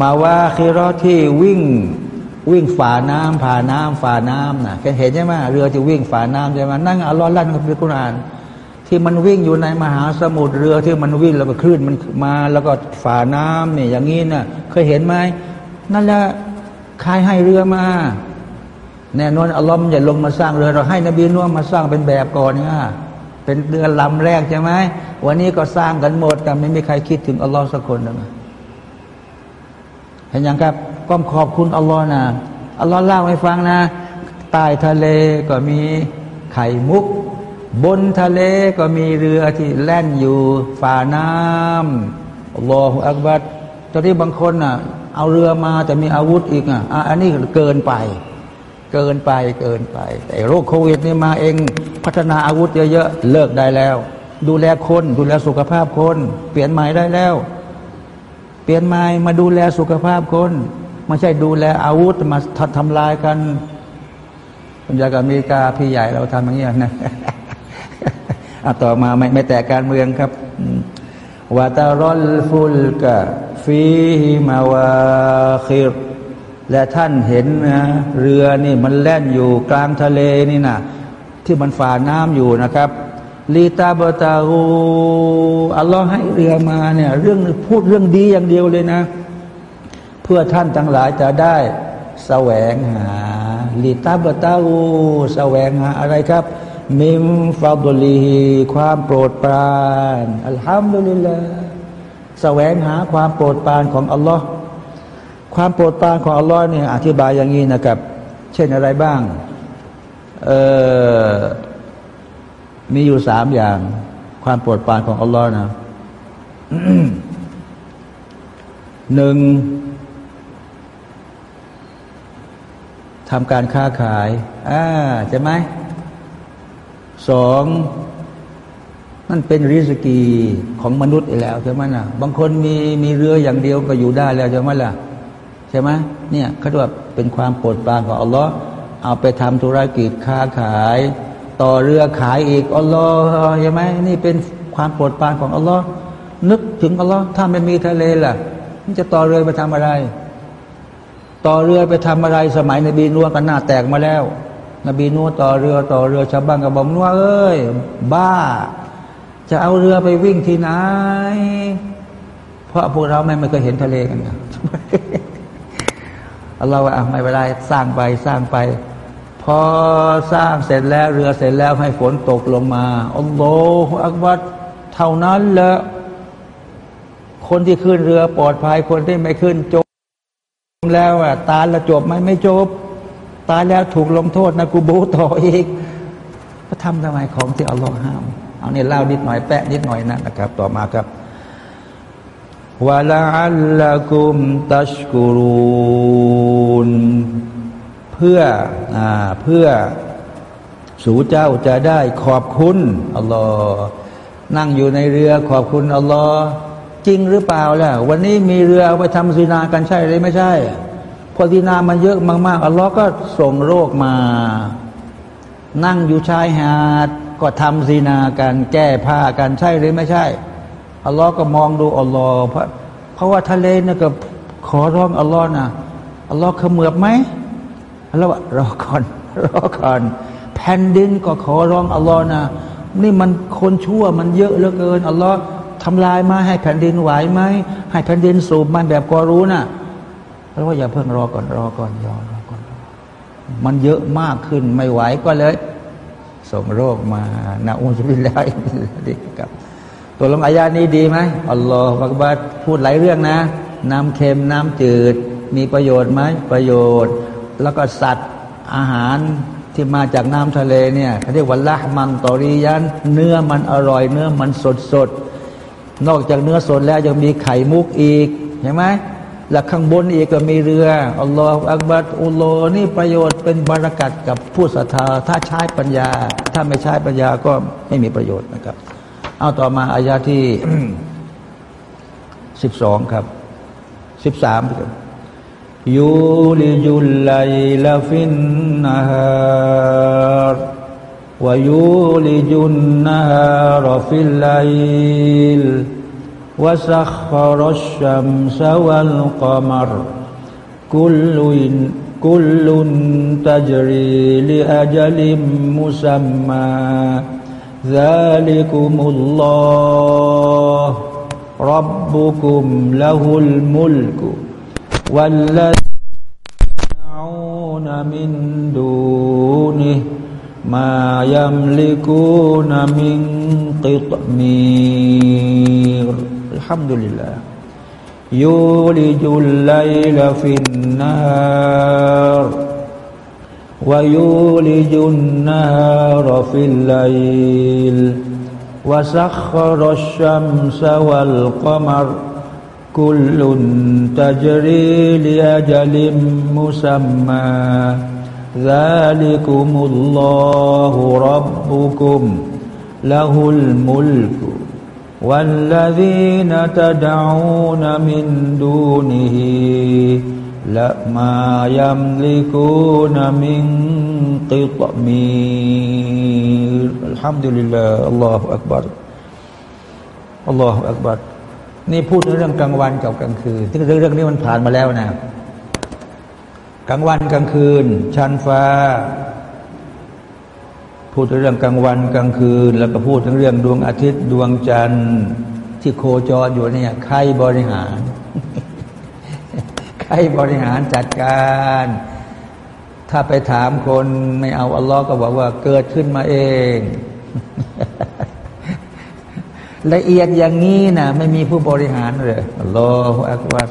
มาว่าคิรอที่วิ่ง วิ่งฝ่าน้ำผ่าน้ำฝ่าน้ำนะเห็นใช่ไหมเรือที่วิ่งฝ่าน้ำใช่ไหมนั่งอัลลอฮ์ลั่นกับพิคุราน ที่มันวิ่งอยู่ในมหาสมุทรเรือที่มันวิ่งแล้วก็คลื่นมันมาแล้วก็ฝ่าน้ำเนี่ยอย่างนี้นะ่ะเคยเห็นไหมนั่นแหละใครให้เรือมา แน่นอนอัลลอฮ์อย่าลงมาสร้างเรือ เราให้นบีนุ่มมาสร้างเป็นแบบก่อนเนี่ยเป็นเรือลำแรกใช่ไหมวันนี้ก็สร้างกันหมด แต่ไม่มีใครคิดถึงอัลลอฮ์สักคนหนึ่งเห็นยังครับก็ขอบคุณอัลลอฮ์นะอัลลอฮ์เล่าให้ฟังนะใต้ทะเลก็มีไข่มุก บนทะเลก็มีเรือที่แล่นอยู่ฝ่าน้ำอัลลอฮฺอักบัดตอนที่บางคนอะ เอาเรือมาแต่มีอาวุธอีกอะอันนี้เกินไป เกินไปเกินไป แต่โรคโควิดนี่มาเองพัฒนาอาวุธเยอะๆเลิกได้แล้ว ดูแลคนดูแลสุขภาพคน เปลี่ยนใหม่ได้แล้ว เปลี่ยนใหม่มาดูแลสุขภาพคนไม่ใช่ดูแลอาวุธมาทำลายกันปัญญากับอเมริกาพี่ใหญ่เราทำอย่างนี้นะ อาต่อมาไม่ไม่แต่การเมืองครับวาตารอลฟุลกะฟีฮิมาวาคิรและท่านเห็นนะเรือนี่มันแล่นอยู่กลางทะเลนี่นะที่มันฝ่าน้ำอยู่นะครับลีตาบตาอูอัลลอฮ์ให้เรือมาเนี่ยเรื่องพูดเรื่องดีอย่างเดียวเลยนะ เพื่อท่านทั้งหลายจะได้แสวงหาลีตาบตาอูแสวงหาอะไรครับ มิมฟาบุลีความโปรดปรานอัลฮัมดุลิลลาแสวงหาความโปรดปรานของอัลลอฮ์ความโปรดปรานของอัลลอฮ์เนี่ยอธิบายอย่างนี้นะครับ เช่นอะไรบ้างเออมีอยู่สามอย่าง ความโปรดปรานของอัลลอฮ์นะหนึ่งทำการค้าขายอ่าใช่ไหม สองนั่นเป็นริสกีของมนุษย์แล้วใช่ไหมล่ะ บางคนมีมีเรืออย่างเดียวก็อยู่ได้แล้วใช่ไหมล่ะใช่ไหมเนี่ยเขาเรียกว่าเป็นความโปรดปรานของอัลลอฮ์เอาไปทำธุรกิจค้าขาย ต่อเรือขายอีกอัลลอฮ์ใช่ไหมนี่เป็นความโปรดปรานของอัลลอฮ์นึกถึงอัลลอฮ์ถ้าไม่มีทะเลล่ะ มันจะต่อเรือไปทำอะไร ต่อเรือไปทำอะไรสมัยในบีนัวกันหน้าแตกมาแล้ว นบีนัวต่อเรือต่อเรือชาวบ้านก็บอกนัวเอ้ย บ้า จะเอาเรือไปวิ่งที่ไหน เพราะพวกเราไม่ไม่เคยเห็นทะเลกันเราอะไม่เป็นไรสร้างไปสร้างไป พอสร้างเสร็จแล้วเรือเสร็จแล้วให้ฝนตกลงมาอัลลอฮฺอักบัดเท่านั้นแหละคนที่ขึ้นเรือปลอดภัยคนที่ไม่ขึ้นจมแล้วอะตายแล้วจบไหมไม่จบ ตายแล้วถูกลงโทษนะกูบูต่ออีกก็ทำทำไมของที่อัลลอฮ์ห้าม เอาเนี่ยเล่านิดหน่อยแปะนิดหน่อยนะนะครับ ต่อมาครับวะลาอัลลกุมตัชกุรูนเพื่ออเพื่อสู่เจ้าจะได้ขอบคุณอัลลอฮ์นั่งอยู่ในเรือขอบคุณอัลลอฮ์จริงหรือเปล่าล่ะวันนี้มีเรือไปทำซีนากันใช่หรือไม่ใช่ พอซีนามันเยอะมากๆอัลลอฮ์ก็ส่งโรคมา นั่งอยู่ชายหาด ก็ทำซีนากันแก้ผ้ากันใช่หรือไม่ใช่อัลลอฮ์ก็มองดูอัลลอฮ์เพราะเพราะว่าทะเลนี่ก็ขอร้องอัลลอฮ์นะอัลลอฮ์ขมือบไหมอัลลอฮ์รอก่อนรอก่อน แผ่นดินก็ขอร้องอัลลอฮ์นะนี่มันคนชั่วมันเยอะเหลือเกินอัลลอฮ์ทำลายมาให้แผ่นดินไหวไหมให้แผ่นดินสูบมันแบบกอรู้นะ่ะ แล้วว่าอย่าเพิ่งรอก่อนรอก่อนรอรอก่อน มันเยอะมากขึ้นไม่ไหวก็เลยส่งโรคมานาอุบิลไลดีกับตัวลงอายานี้ดีไหมอัลลอฮฺบักบัดพูดหลายเรื่องนะ น้ำเค็มน้ำจืด มีประโยชน์ไหมประโยชน์ แล้วก็สัตว์อาหารที่มาจากน้ำทะเลเนี่ยเขาเรียกว่าละมันตอริยันเนื้อมันอร่อยเนื้อมันสดสดนอกจากเนื้อสดแล้วยังมีไข่มุกอีกเห็นไหม และข้างบนอีกก็มีเรืออัลลอฮฺอักบัดอุลโลนี่ประโยชน์เป็นบารักัดกับผู้ศรัทธาถ้าใช้ปัญญา ถ้าไม่ใช้ปัญญาก็ไม่มีประโยชน์นะครับ เอาต่อมาอายาที่สิบสองครับสิบสามยูลิจุลไลลาฟินนาฮารวายูลิจุนนาฮารฟิลไล وسخر الشمس والقمر. كل كل تجري لأجل مسمى. ذلكم الله. ربكم له الملك. والذين يدعون من دونه ما يملكون من قطمير. الحمد لله يولج الليل في النهار ويولج النهار في الليل وسخر الشمس والقمر كل تجري لأجل مسمى. ذلكم الله ربكم له الملك. والذين تدعون من دونه لا ما يملكون من قطمير الحمد لله الله أكبر الله أكبر นี่พูดเรื่องกลางวันกับกลางคืนที่เรื่องนี้มันผ่านมาแล้วนะกลางวันกลางคืนชั้นฟ้า พูดเรื่องกลางวันกลางคืน แล้วก็พูดถึงเรื่องดวงอาทิตย์ดวงจันทร์ ที่โคจรอยู่เนี่ยใครบริหาร ใครบริหารจัดการ ถ้าไปถามคนไม่เอาอัลลอฮ์ก็บอกว่าเกิดขึ้นมาเอง ละเอียดอย่างนี้นะไม่มีผู้บริหารเลยอัลลอฮฺอักบัร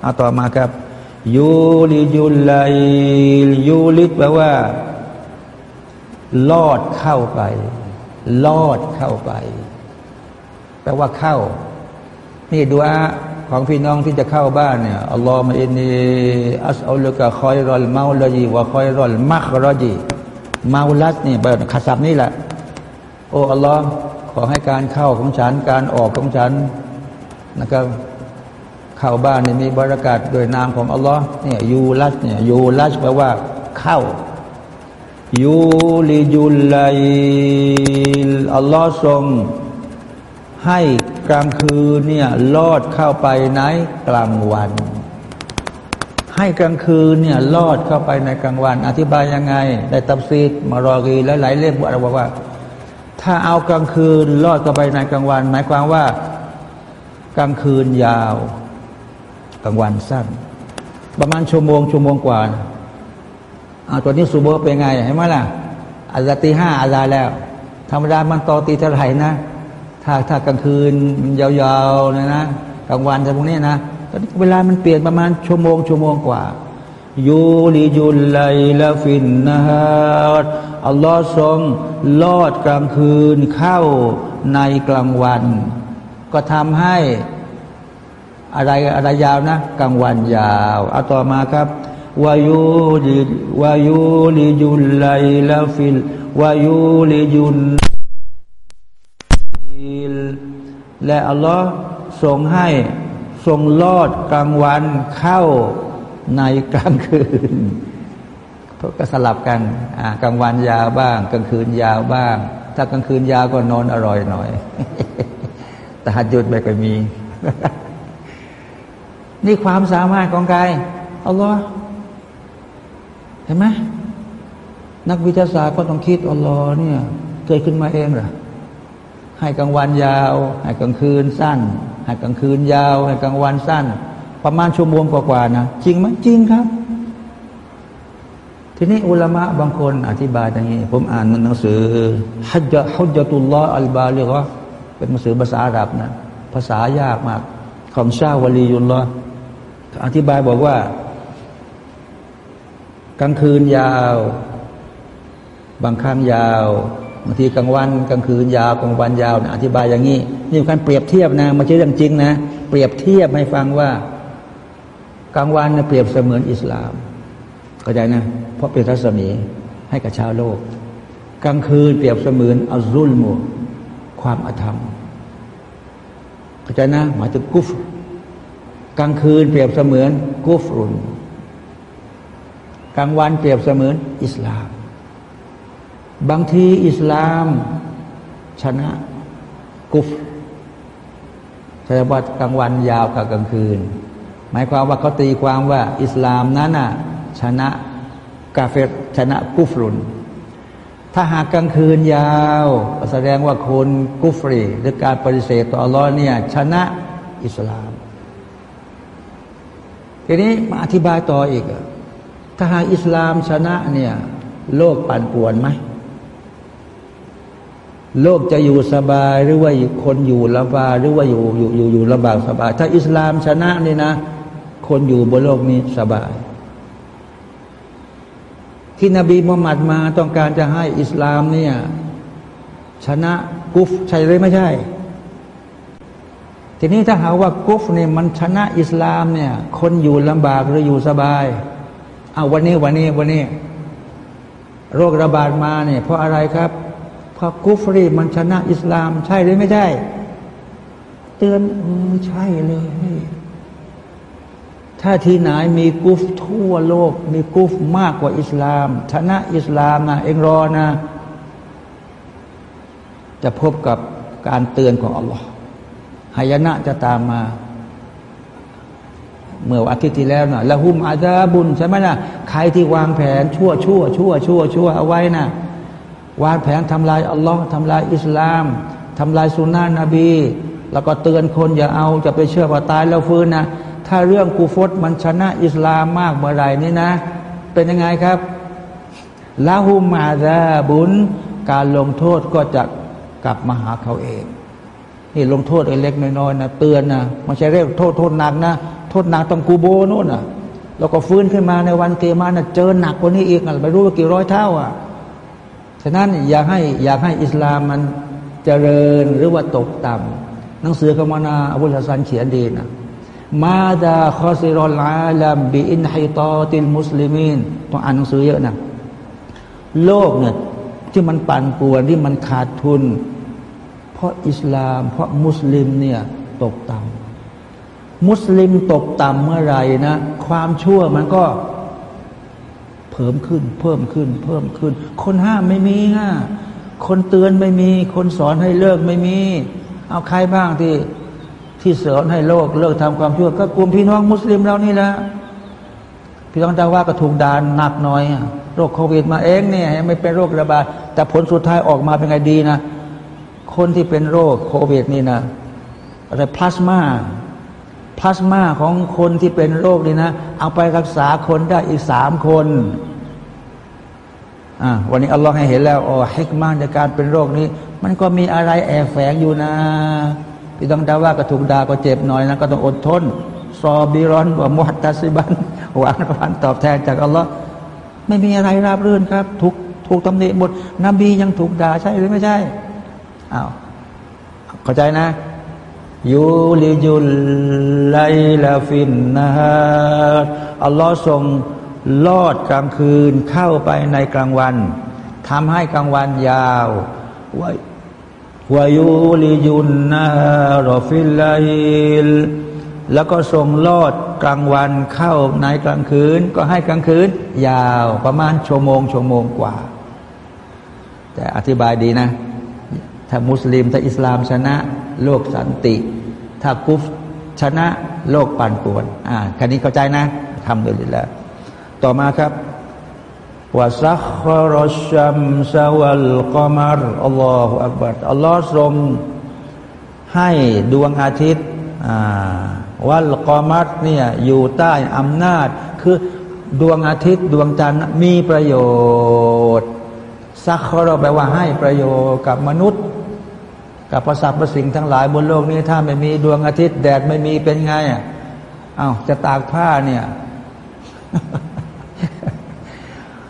เอาต่อมาครับยูลิยุลไลยูลิแปลว่า ลอดเข้าไป ลอดเข้าไป แปลว่าเข้า นี่ดูอาของพี่น้องที่จะเข้าบ้านเนี่ยอัลลอฮฺมาอินีอัสอัลกะคอยรอลเมาลจีวะคอยรอลมักรอจีเมาลัสนี่แบบขัดสับนี่แหละ โอ้อัลลอฮ์ขอให้การเข้าของฉัน การออกของฉันนะครับเข้าบ้านนี่มีบรารักาศโดยนามของอัลลอฮ์เนี่ยยูลัสเนี่ยยูลัสแปลว่าเข้า ยูลิยุลไลอัลลอฮ์ทรงให้กลางคืนเนี่ยลอดเข้าไปในกลางวัน ให้กลางคืนเนี่ยลอดเข้าไปในกลางวัน อธิบายยังไง ได้ตับซีดมารอกีและหลายเล่มบอกว่า ถ้าเอากลางคืนลอดเข้าไปในกลางวัน หมายความว่า กลางคืนยาว กลางวันสั้น ประมาณชั่วโมงชั่วโมงกว่าเอาตัวนี้สูบเป็นไงเห็นไหมล่ะอาจจะตีห้าอาจาแล้ว ธรรมดามันต่อตีเท่าไหร่นะ ถ้าถ้ากลางคืนยาวๆนะนะกลางวันจะพวกนี้นะตอนนี้เวลามันเปลี่ยนประมาณชั่วโมงชั่วโมงกว่าيولج الليل في النهار อัลลอฮ์ทรงลอดกลางคืนเข้าในกลางวัน ก็ทำให้อะไรอะไรยาวนะ กลางวันยาว เอาต่อมาครับ ويولج ويولج الليل في الวายุลิยุลและอัลลอฮ์ทรงให้ทรงลอดกลางวันเข้าในกลางคืนก็สลับกันกลางวันยาวบ้าง กลางคืนยาวบ้าง ถ้ากลางคืนยาวก็นอนอร่อยหน่อย แต่หัดหยุดไปก็มี นี่ความสามารถของกายอัลลอฮ์ เห็นไหมนักวิทยาศาสตร์ก็ต้องคิดอัลลอฮ์เนี่ย เกิดขึ้นมาเองเหรอให้กลางวันยาว ให้กลางคืนสั้น ให้กลางคืนยาว ให้กลางวันสั้น ประมาณชั่วโมงกว่าๆนะจริงไหมจริงครับ ทีนี้อุลามะบางคนอธิบายอย่างนี้ ผมอ่านหนังสือฮัจฮุจตุลลอฮ์อัลบาลีก็เป็นหนังสือภาษาอาหรับนะภาษายากมาก ของชาวลียุลลอฮ์อธิบายบอกว่า กลางคืนยาว บางครั้งยาวบางทีกลางวันกลางคืนยาวกลางวันยาวนะอธิบายอย่างนี้นี่การเปรียบเทียบนะไม่ใช่เรื่องจริงนะ เปรียบเทียบให้ฟังว่ากลางวันนะเปรียบเสมือนอิสลามเข้าใจนะ เพราะเป็นทัศมีให้กับชาวโลก กลางคืนเปรียบเสมือนอัลรุลมูความอธรรมเข้าใจนะหมายถึงกุฟกลางคืนเปรียบเสมือนกุฟรุน กลางวันเปรียบเสมือนอิสลาม บางทีอิสลาม ชนะกุฟแสดงว่ากลางวันยาวกับกลางคืน หมายความว่าเขาตีความว่า อิสลามนั้นน่ะชนะกาเฟตชนะกุฟรุน ถ้าหากกลางคืนยาว แสดงว่าคนกุฟรีหรือการปฏิเสธต่ออัลลอฮ์เนี่ยชนะอิสลาม ทีนี้มาอธิบายต่ออีก ถ้าหากอิสลามชนะเนี่ยโลกปั่นป่วนไหม โลกจะอยู่สบายหรือว่าคนอยู่ลำบากหรือว่าอยู่อยู่อยู่อยู่ลำบากสบาย ถ้าอิสลามชนะนี่นะ คนอยู่บนโลกนี้สบาย ที่นบีมุฮัมมัดมาต้องการจะให้อิสลามเนี่ยชนะกุฟใช่หรือไม่ใช่ ทีนี้ถ้าหาว่ากุฟเนี่ยมันชนะอิสลามเนี่ย คนอยู่ลำบากหรืออยู่สบาย เอาวันนี้วันนี้วันนี้ โรคระบาดมาเนี่ยเพราะอะไรครับ เพราะกุฟรีมันชนะอิสลาม ใช่หรือไม่ใช่ เตือนเออใช่เลย ถ้าที่ไหนมีกุฟทั่วโลก มีกุฟมากกว่าอิสลาม ชนะอิสลามนะเองรอนะ จะพบกับการเตือนของอัลลอฮ์หายนะจะตามมา เมื่ออาทิตย์ที่แล้วนะละหุมอาดาบุญใช่ไหมนะใครที่วางแผนชั่วชั่วชั่วชั่วชั่วเอาไว้นะวางแผนทำลายอัลลอฮ์ทำลายอิสลามทำลายสุนนะนบี แล้วก็เตือนคนอย่าเอาจะไปเชื่อว่าตายแล้วฟื้นนะถ้าเรื่องกูฟตมันชนะอิสลามมากเมื่อไหร่นี่นะ เป็นยังไงครับละหุมอาดาบุญการลงโทษก็จะกลับมาหาเขาเอง นี่ลงโทษไอ้เล็กน้อยๆนะเตือนนะไม่ใช่เรียกโทษโทษหนักนะ โทษหนักต้องกูโบนู่นนะแล้วก็ฟื้นขึ้นมาในวันเกมาน่ะเจอหนักกว่านี้อีกไม่รู้ว่ากี่ร้อยเท่าอะฉะนั้นอยากให้อยากให้อิสลามมันเจริญหรือว่าตกต่ำหนังสือกรรมนาอับุลฮัสันเขียนดีนะมาดาคอซิรอลอาลัมบีอินไฮตอติลมุสลิมีนต้องอ่านหนังสือเยอะนะโลกเนี่ยที่มันปั่นป่วนที่มันขาดทุน เพราะอิสลาม เพราะมุสลิมเนี่ยตกต่ำ มุสลิมตกต่ำเมื่อไหร่นะ ความชั่วมันก็เพิ่มขึ้น เพิ่มขึ้น เพิ่มขึ้น คนห้ามไม่มีฮะคนเตือนไม่มี คนสอนให้เลิกไม่มี เอาใครบ้างที่ที่สอนให้โลกเลิกทำความชั่ว ก็กลุ่มพี่น้องมุสลิมเรานี่แหละพี่น้องดาว่าก็ถูกด่านหนักหน่อยโรคโควิดมาเองเนี่ยไม่เป็นโรคระบาดแต่ผลสุดท้ายออกมาเป็นไงดีนะ คนที่เป็นโรคโควิดนี่นะอะไรพลาสมา พลาสมาของคนที่เป็นโรคนี่นะ เอาไปรักษาคนได้อีกสามคนอ่าวันนี้อัลลอฮ์ให้เห็นแล้วอ๋อฮิกมานในการเป็นโรคนี้ มันก็มีอะไรแอบแฝงอยู่นะพี่ต้องดาว่าก็ถูกด่าก็เจ็บหน่อยนะก็ต้องอดทน ซอบิรอนว่ามุฮัตตาซิบันหวังความตอบแทนจากอัลลอฮ์ไม่มีอะไรราบรื่นครับ ถูกถูกตำหนิหมดนบียังถูกด่าใช่หรือไม่ใช่อ้าวเข้าใจนะ يولج الليل في النهار อัลลอฮ์ทรงลอดกลางคืนเข้าไปในกลางวันทำให้กลางวันยาว ويولج النهار في الليل แล้วก็ทรงลอดกลางวันเข้าในกลางคืน ก็ให้กลางคืน ยาวประมาณชั่วโมงชั่วโมงกว่า แต่อธิบายดีนะ ถ้ามุสลิมถ้าอิสลามชนะ โลกสันติ ถ้ากุฟชนะโลกปั่นป่วน อ่าคันนี้เข้าใจนะทำโดยดีแล้วต่อมาครับวะซักครชัมซาวัลกอมารอัลลอฮฺอักบัดอัลลอฮ์ทรงให้ดวงอาทิตย์วัลกอมัดเนี่ยอยู่ใต้อำนาจ คือดวงอาทิตย์ดวงจันทร์มีประโยชน์ซักครแปลว่าให้ประโยชน์กับมนุษย์ กับประสาทประสิ่งทั้งหลายบนโลกนี้ ถ้าไม่มีดวงอาทิตย์แดดไม่มีเป็นไงอะเอ้าจะตากผ้าเนี่ย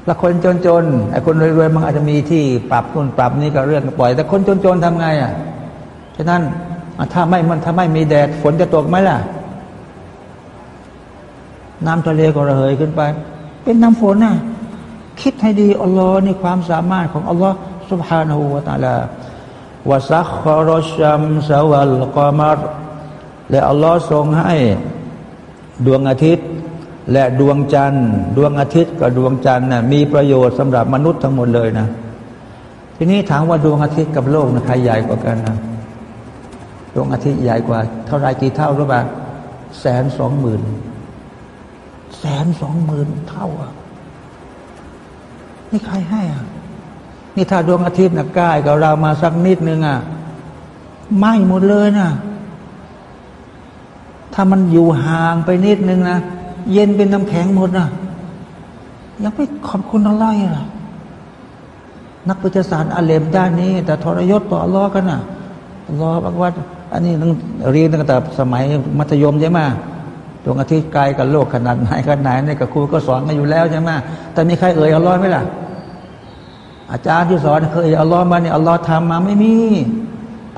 แล้วคนจนๆไอ้คนรวยๆมันอาจจะมีที่ปรับนู่นปรับนี่ก็เรื่องปล่อย แต่คนจนๆทำไงอะฉะนั้นถ้าไม่มันถ้าไม่มีแดดฝนจะตกไหมล่ะ น้ำทะเลก็ระเหยขึ้นไป เป็นน้ำฝนน่ะคิดให้ดีอัลลอฮ์นี่ความสามารถของอัลลอฮ์สุบฮานาหูวาตาลาะซักคอรชัมสวัลกอมารและอัลลอฮ์ทรงให้ดวงอาทิตย์ และดวงจันทร์ ดวงอาทิตย์กับดวงจันทร์น่ะมีประโยชน์สำหรับมนุษย์ทั้งหมดเลยนะ ทีนี้ถามว่าดวงอาทิตย์กับโลกนะใครใหญ่กว่ากันนะดวงอาทิตย์ใหญ่กว่า เท่าไรกี่เท่ารู้ป่ะแสนสองหมื่นแสนสองหมื่นเท่าอะนี่ใครให้อะ นี่ถ้าดวงอาทิตย์นะใกล้กับเรามาสักนิดนึงอะไหม้หมดเลยนะถ้ามันอยู่ห่างไปนิดนึงนะเย็นเป็นน้ำแข็งหมดนะยังไม่ขอบคุณอัลลอฮ์หรอนักวิทยาศาสตร์อาเลมด้านนี้ แต่ทรยศต่ออัลลอฮ์กันนะอัลลอฮ์บอกว่า อันนี้ต้องเรียนตั้งแต่สมัยมัธยมใช่ไหมดวงอาทิตย์ไกลกับโลกขนาดไหนขนาดไหนนี่กับครูก็สอนกันอยู่แล้วใช่ไหมแต่มีใครเอ่ยอัลลอฮ์ไหมล่ะ อาจารย์ที่สอนเคยอัลลอฮ์มาเนี่ยอัลลอฮ์ทำมาไม่มี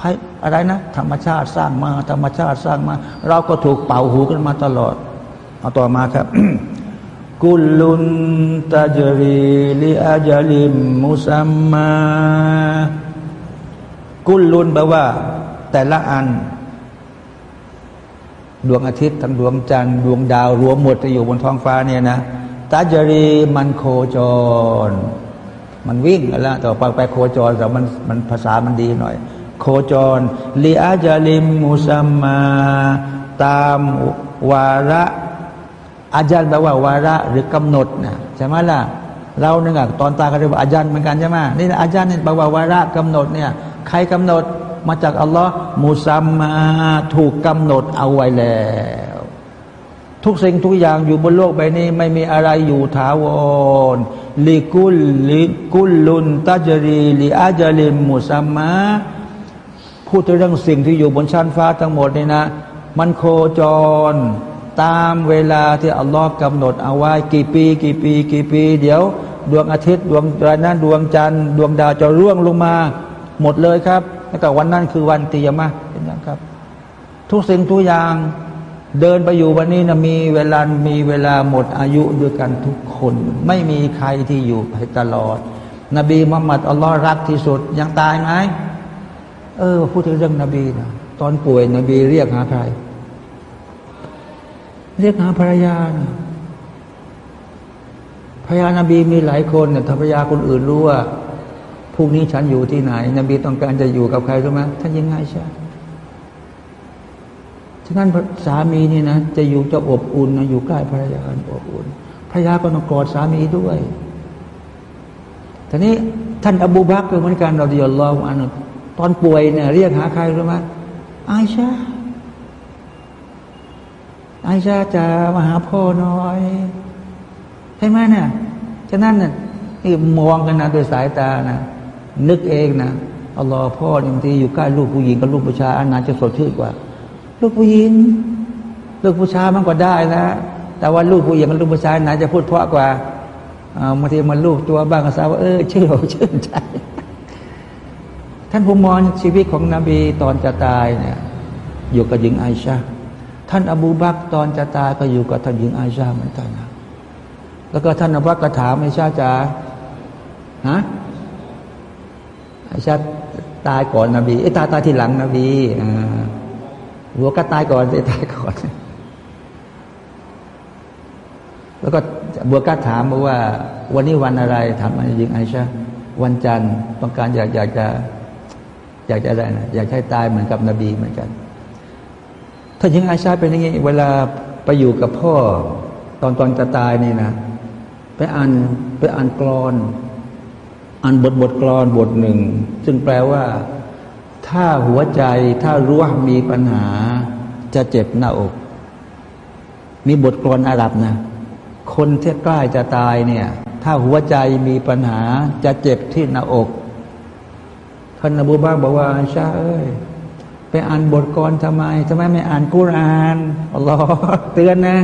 ภัยอะไรนะ ธรรมชาติสร้างมา ธรรมชาติสร้างมา เราก็ถูกเป่าหูกันมาตลอด เอาต่อมาครับ กุลุนตาจรีลิอาจลิมมุสัมมากุลุนแปลว่า แต่ละอัน ดวงอาทิตย์ทั้งดวงจันทร์ดวงดาวรวมหมดจะอยู่บนท้องฟ้าเนี่ยนะตาจรีมันโคจร มันวิ่งแล้วต่อไปไปโคจรแต่มันมันภาษามันดีหน่อย โคจรลีอาจาลิมมุสัมมา ตามวาระอาจารย์แปลว่าวาระหรือกำหนดนะใช่ไหมล่ะเราเนี่ยตอนตาก็เรียกว่าอาจารย์เหมือนกันใช่ไหมนี่อาจารย์เนี่ยแปลว่าวาระกำหนดเนี่ยใครกำหนดมาจากอัลลอฮ์มุซัมมาถูกกำหนดเอาไว้แล้ว ทุกสิ่งทุกอย่างอยู่บนโลกใบนี้ ไม่มีอะไรอยู่ถาวร ลิกุลลิกุลลุนตัจรีลิอาจลิมมุซัมมาพูดถึงเรื่องสิ่งที่อยู่บนชั้นฟ้าทั้งหมดนี่นะ มันโคจร ตามเวลาที่อัลลอฮ์กำหนดเอาไว้กี่ปี กี่ปี กี่ปี เดี๋ยว ดวงอาทิตย์ดวงดาวนั้นดวงจันทร์ดวงดาวจะร่วงลงมา หมดเลยครับแล้วก็วันนั้นคือวันตียมะเห็นไหมครับ ทุกสิ่งทุกอย่าง เดินไปอยู่วันนี้นะมีเวลา มีเวลาหมดอายุด้วยกันทุกคน ไม่มีใครที่อยู่ไปตลอด นบีมุฮัมมัดอัลลอฮ์รักที่สุดยังตายไหมเออ พูดถึงเรื่องนบีนะตอนป่วยนบีเรียกหาใคร เรียกหาภรรยานะภรรยานาบีมีหลายคนเนี่ยภรรยาคนอื่นรู้ว่าพรุ่งนี้ฉันอยู่ที่ไหน นบีต้องการจะอยู่กับใครรู้ไหมท่านยังไงใช่ ฉะนั้นสามีนี่นะจะอยู่จะอบอุ่นนะอยู่ใกล้ภรรยาอบอุ่นภรรยาก็ต้องกอดสามีด้วยทีนี้ท่านอบูบักก็เหมือนกันเราดีอัลลอฮฺอันตอนป่วยเนี่ยเรียกหาใครรู้ไหมไอชาไอชาจะมาหาพ่อน่อยใช่ไหมเนี่ยฉะนั้นเนี่ยมองกันนะด้วยสายตานะนึกเองนะอัลลอฮ์พ่อบางทีอยู่ใกล้ลูกผู้หญิงกับลูกผู้ชายอันนั้นจะสดชื่นกว่า ลูกผู้หญิง ลูกผู้ชายมันก็ได้นะ แต่ว่าลูกผู้หญิงกับลูกผู้ชายไหนจะพูดเพราะกว่าบางทีมันลูกตัวบ้างก็ทราบว่าเออชื่อชื่นใจท่านผู้มองชีวิตของนบีตอนจะตายเนี่ยอยู่กับหญิงไอชาท่านอบูบักตอนจะตายก็อยู่กับท่านหญิงไอชาเหมือนกันนะแล้วก็ท่านอบูบักก็ถามไอชาจ๋าฮะไอชาตายก่อนนบีไอตายตายทีหลังนบีอ่า หัวก็ตายก่อนไอ้ตายก่อน แล้วก็บัวกัดถามบอกว่า วันนี้วันอะไร ถามมันยิงไอชาวันจันทร์ต้องการอยากอยากจะ อยากจะอะไรนะอยากให้ตายเหมือนกับนบีเหมือนกัน ถ้ายิงไอชาเป็นอย่างนี้ เวลาไปอยู่กับพ่อ ตอนตอนจะตายนี่นะไปอ่านไปอ่านกรอนอ่านบทบทกรอนบทหนึ่ง ซึ่งแปลว่า ถ้าหัวใจถ้ารู้ว่ามีปัญหา จะเจ็บหน้าอก มีบทกรอนอาหรับนะ คนที่ใกล้จะตายเนี่ย ถ้าหัวใจมีปัญหาจะเจ็บที่หน้าอกท่านอบูบากบอกว่าชาเอ้ยไปอ่านบทกรทำไมทำไมไม่อ่านกุรานอัลลอฮ์เตือนนะ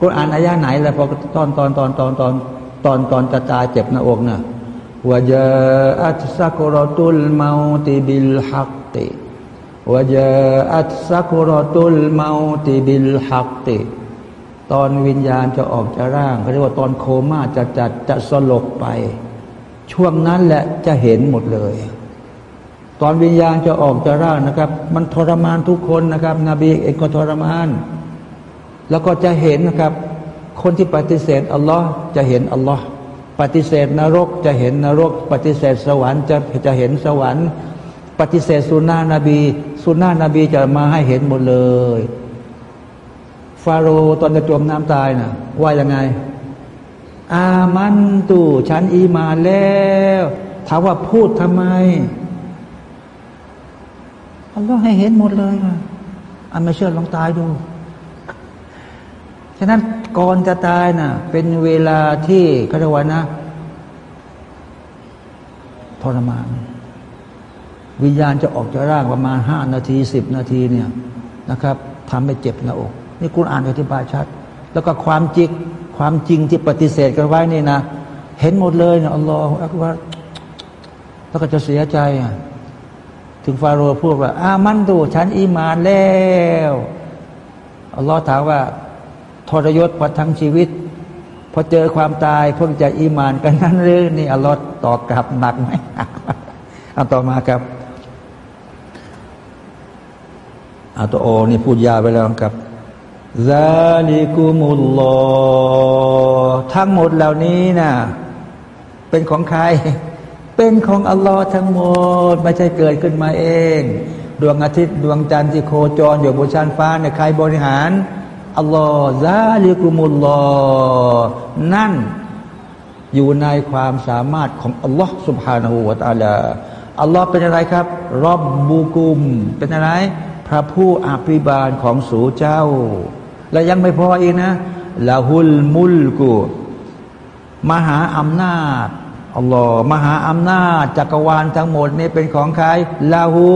กุรานอายะไหนแล้วพอตอนตอนตอนตอนตอนตอนตอนจะตายเจ็บหน้าอกนะ่ะ วะจาอัตสักรตุลมาติบิลฮักติวะจาอัตสักรตุลมาติบิลฮักติตอนวิญญาณจะออกจากร่างเขาเรียกว่าตอนโคม่าจะจัดจะสลบไป ช่วงนั้นแหละจะเห็นหมดเลย ตอนวิญญาณจะออกจากร่างนะครับ มันทรมานทุกคนนะครับ นบีเองก็ทรมาน แล้วก็จะเห็นนะครับ คนที่ปฏิเสธอัลลอฮ์จะเห็นอัลลอฮ์ ปฏิเสธนรกจะเห็นนรก ปฏิเสธสวรรค์จะจะเห็นสวรรค์ ปฏิเสธสุนานะนบีสุนานะนบีจะมาให้เห็นหมดเลย ฟาโรห์ตอนจะจมน้ำตายนะ่ะ ว่ายังไง อามันตูฉันอีมาแล้วถามว่าพูดทำไมอัลลอฮ์ให้เห็นหมดเลยอะอันไม่เชื่อลองตายดู ฉะนั้น ก่อนจะตายนะ่ะ เป็นเวลาที่เขาเรียกว่านะทรมาน วิญญาณจะออกจากร่างประมาณห้านาทีสิบนาทีเนี่ยนะครับทำให้เจ็บหน้าอก นี่คุณอ่านอธิบายชัด แล้วก็ความจริงความจริงที่ปฏิเสธกันไว้นี่นะ เห็นหมดเลยนะอัลลอฮฺอักบารแล้วก็จะเสียใจอะถึงฟาโรห์พูดว่า อามันดูฉันอีมานแล้วอัลลอฮฺถามว่า ทรยศพอทั้งชีวิต พอเจอความตายเพิ่งจะอีมานกันนั้นหรือนี่อัลลอฮฺตอบกลับหนักไหมเอาต่อมาครับอาตโอนี่พูดยาวไปแล้วครับซาลิกุมุลลอทั้งหมดเหล่านี้นะ่ะเป็นของใคร เป็นของอัลลอฮ์ทั้งหมด ไม่ใช่เกิดขึ้นมาเอง ดวงอาทิตย์ดวงจันทร์ที่โคจรอยู่บนชั้นฟ้าเนี่ยใครบริหาร อัลลอฮ์ซาลิกุมุลลอนั่นอยู่ในความสามารถของอัลลอฮ์ سبحانه และ تعالى อัลลอฮ์เป็นอะไรครับรอบบูกุม เป็นอะไร พระผู้อภิบาลของสูเจ้าและยังไม่พออีกนะละหุลมุลกุมหาอำนาจอัลลอฮ์มหาอำนาจจักรวาลทั้งหมดนี่เป็นของใครลาหู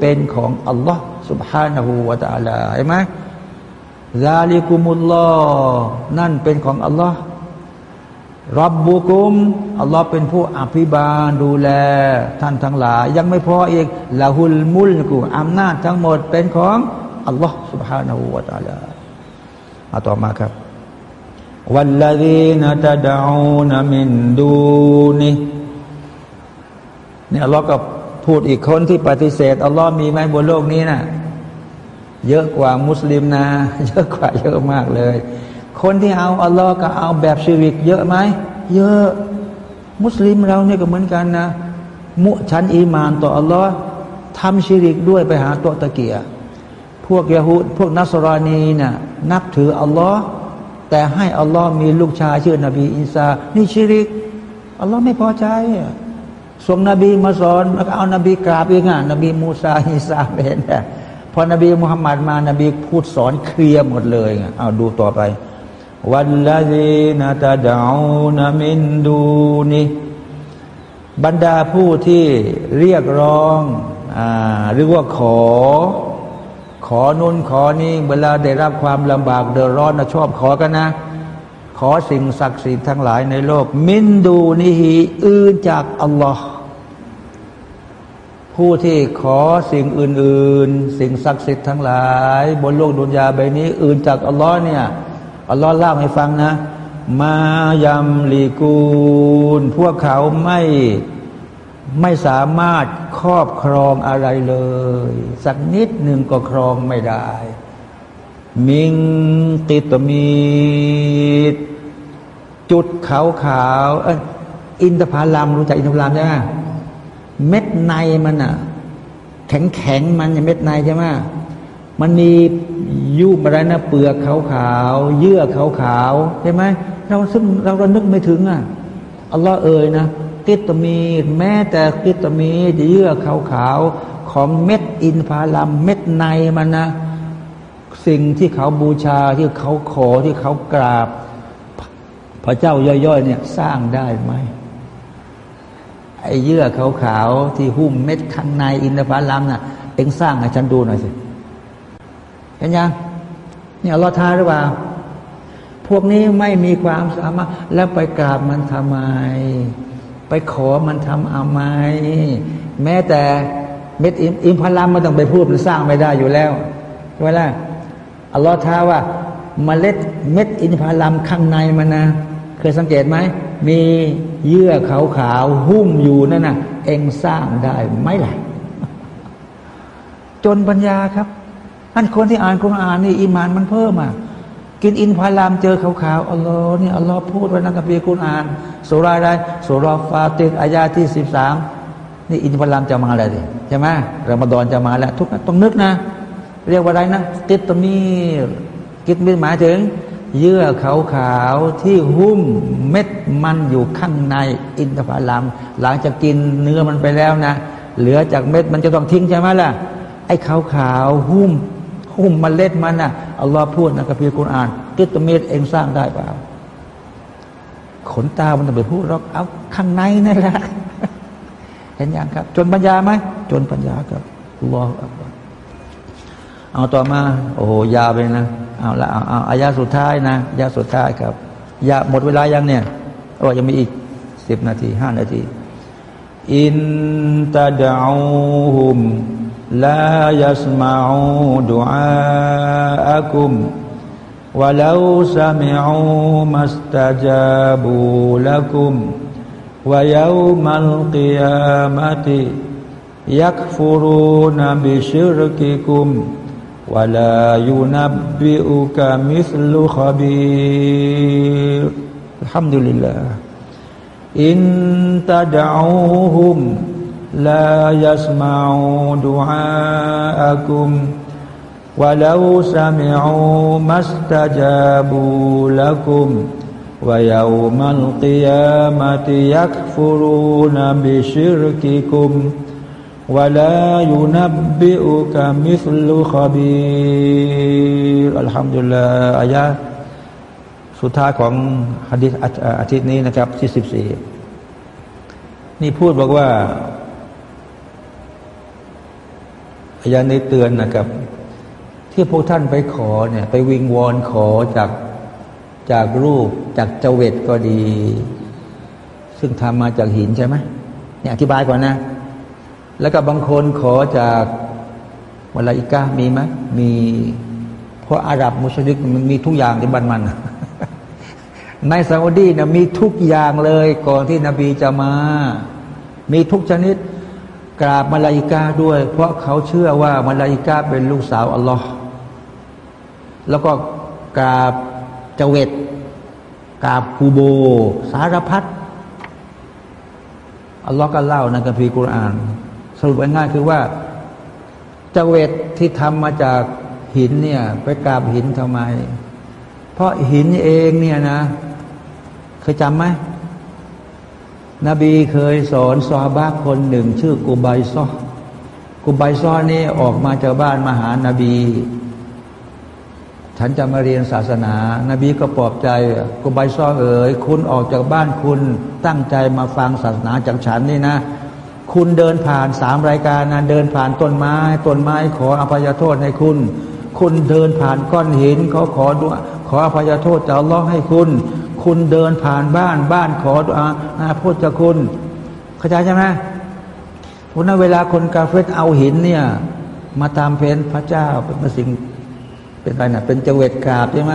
เป็นของอัลลอฮ์ سبحانه และ تعالى เห็นไหม ซาลิกุมุลลอนั่นเป็นของอัลลอฮ์รับบุกุมอัลลอฮ์เป็นผู้อภิบาลดูแล ท่านทั้งหลาย ยังไม่พออีกละหุลมุลกุอำนาจทั้งหมดเป็นของอัลลอฮ์ سبحانه และ تعالى เอาต่อมาครับวัลลดีนตะดาอูนมินดูนีเนี่ยอัลลอฮ์ก็พูดอีกคนที่ปฏิเสธอัลลอฮ์มีไหมบนโลกนี้นะ่ะ เยอะกว่ามุสลิมนะเยอะกว่าเยอะมากเลย คนที่เอาอัลลอฮ์ก็เอาแบบชีริก เยอะไหมเยอะมุสลิมเราเนี่ยก็เหมือนกันนะ มุชันอีมานต่ออัลลอฮ์ทำชีริกด้วยไปหาตัวตะเกียพวกยะฮูดพวกนัสรานีนะ่ะนับถืออัลลอฮ์แต่ให้อัลลอฮ์มีลูกชายชื่อนบีอิสานี่ชีริกอัลลอฮ์ไม่พอใจส่งนบีมาสอนแล้วก็เอานบีกราบเองอะนบีมูซาอิสาเป็น พอนบีมุฮัมมัดมานบีพูดสอนเคลียร์หมดเลยเอาดูต่อไปวันละดีนาตาดาวนามินดูนี่บรรดาผู้ที่เรียกร้องอหรือว่าขอ ขอนุนขอนี้เวลาได้รับความลำบากเดือดร้อนนะชอบขอกันนะ ขอสิ่งศักดิ์สิทธิ์ทั้งหลายในโลก มินดูนิฮีอื่นจากอัลลอฮ์ ผู้ที่ขอสิ่งอื่น ๆ สิ่งศักดิ์สิทธิ์ทั้งหลาย บนโลกดุนยาใบนี้ อื่นจากอัลลอฮ์เนี่ยอัลลอฮ์เล่าให้ฟังนะ มายำลีกูล พวกเขาไม่ไม่สามารถครอบครองอะไรเลย สักนิดหนึ่งก็ครองไม่ได้ มิงติตมีจุดขาวขาวอินทผลัมรู้จักอินทผลัมใช่ไหม เม็ดในมันอะ แข็งแข็งมันเม็ดในใช่ไหมมันมียุบอะไรนะเปลือกขาวขาวเยื่อขาวขาวใช่ไหมเราซึ่งเราเรานึกไม่ถึงอะอัลลอฮ์เอ่ยนะกิตมีแม้แต่กิตมีเยื่อขาวขาวของเม็ดอินพาลัมเม็ดในมันนะสิ่งที่เขาบูชาที่เขาขอที่เขากราบ พระเจ้าย่อยๆเนี่ยสร้างได้ไหม ไอ้เยื่อขาวๆที่หุ้มเม็ดข้างในอินทผลัมน่ะเอ็งสร้างให้ฉันดูหน่อยสิเห็นยังเนี่ยรอทาหรือเปล่าพวกนี้ไม่มีความสามารถแล้วไปกราบมันทำไม ไปขอมันทำเอาไมแม้แต่เม็ดอิมพลัมมันต้องไปพูดมันสร้างไม่ได้อยู่แล้วเวลาอัลลอฮ์ท้าว่าเมล็ดเม็ดอินพลัมข้างในมันนะ เคยสังเกตไหม มีเยื่อขาวๆหุ้มอยู่นั่นนะเองสร้างได้ไหมล่ะ จนปัญญาครับท่านคนที่อ่านคุรานนี่อิมานมันเพิ่มอะกินอินพารามเจอขาวๆอัลลอฮ์นี่อัลลอฮ์พูดไว้ในกัมภีร์คุรานสุราได้สุราฟาติดอายาที่สิบสามนี่อินพารามจะมาอะไรดิใช่ไหมรอมฎอนจะมาแล้ว ทุกต้องนึกนะ เรียกว่าอะไรนะกิตมีกิตมีหมายถึง เยื่อขาวๆที่หุ้มเม็ด มันอยู่ข้างในอินทผลัม หลังจากกินเนื้อมันไปแล้วนะ เหลือจากเม็ดมันจะต้องทิ้งใช่ไหมล่ะ ไอ้ขาวๆหุ้ม หุ้มมเมล็ดมันนะ่ะอัลลอฮ์พูดนะกับพี่กุณอ่านกิตเมตเองสร้างได้เปล่า ขนตามันต้องไปพูดหรอกเอาข้างในนั่นแหละเห็นอย่างครับ จนปัญญาไหมจนปัญญาครับอัลลอฮ์เอาต่อมา โอ้โหยาวไปนะเอาละเอาเอาอายาสุดท้ายนะยาสุดท้ายครับยาหมดเวลายังเนี่ย โอ้ยังมีอีกสิบนาทีห้านาที อินตาดาฮุมลายัสมาอูดุอาอักุม ولو سمعوا ما استجابوا لكم ويوم القيامة يكفرون بشرككم ولا ينبئك مثل خبير الحمد لله إن تدعوهم لا يسمعوا دعاءكم ولو سمعوا ما استجابوا لكم ويوم القيامة يكفرون بشرككم ولا ينبئك مثل خبير الحمد لله อายะ สุดท้ายของฮะดิษอาทิตย์นี้นะครับ ที่สิบสี่นี่พูดบอกว่าอายะนี้เตือนนะครับ ที่พวกท่านไปขอเนี่ย ไปวิงวอนขอจากจากรูปจากเจเวตก็ดี ซึ่งทำมาจากหินใช่ไหมเนี่ยอธิบายก่อนนะ แล้วก็บางคนขอจากวลาอิกามีไหมมีเพราะอาหรับมุสลิมมันมีทุกอย่างที่บ้านมัน ในซาอุดีนะมีทุกอย่างเลยก่อนที่นบีจะมา มีทุกชนิดกราบมาลาอิกาด้วย เพราะเขาเชื่อว่ามาลาอิกาเป็นลูกสาวอัลลอฮ์แล้วก็กราบเจเวตกราบกูโบ สารพัดอัลลอฮ์ก็เล่าในกัมภีร์กุรอาน สรุปง่ายๆคือว่าเจเวตที่ทำมาจากหินเนี่ย ไปกราบหินทำไม เพราะหินเองเนี่ยนะ เคยจำไหมนบีเคยสอนซอบ้าคนหนึ่ง ชื่อกุบซอกุบซอนี่ออกมาจากบ้านมาหานาบี ฉันจะมาเรียนศาสนา นบีก็ปลอบใจกุบซอเอ๋ยคุณออกจากบ้านคุณตั้งใจมาฟังศาสนาจากฉันนี่นะคุณเดินผ่านสามรายการนะเดินผ่านต้นไม้ต้นไม้ขออภัยโทษให้คุณ คุณเดินผ่านก้อนหินเขาขอดูขออภัยโทษจะล้อให้คุณ คุณเดินผ่านบ้านบ้านขออาอาพูดจะคุณเข้าใจใช่ไหมวันนั้นเวลาคนกาเฟตเอาหินเนี่ย มาตามเพนพระเจ้าเป็นสิ่งเป็นอะไรนะเป็นเจวิตกราบใช่ไหม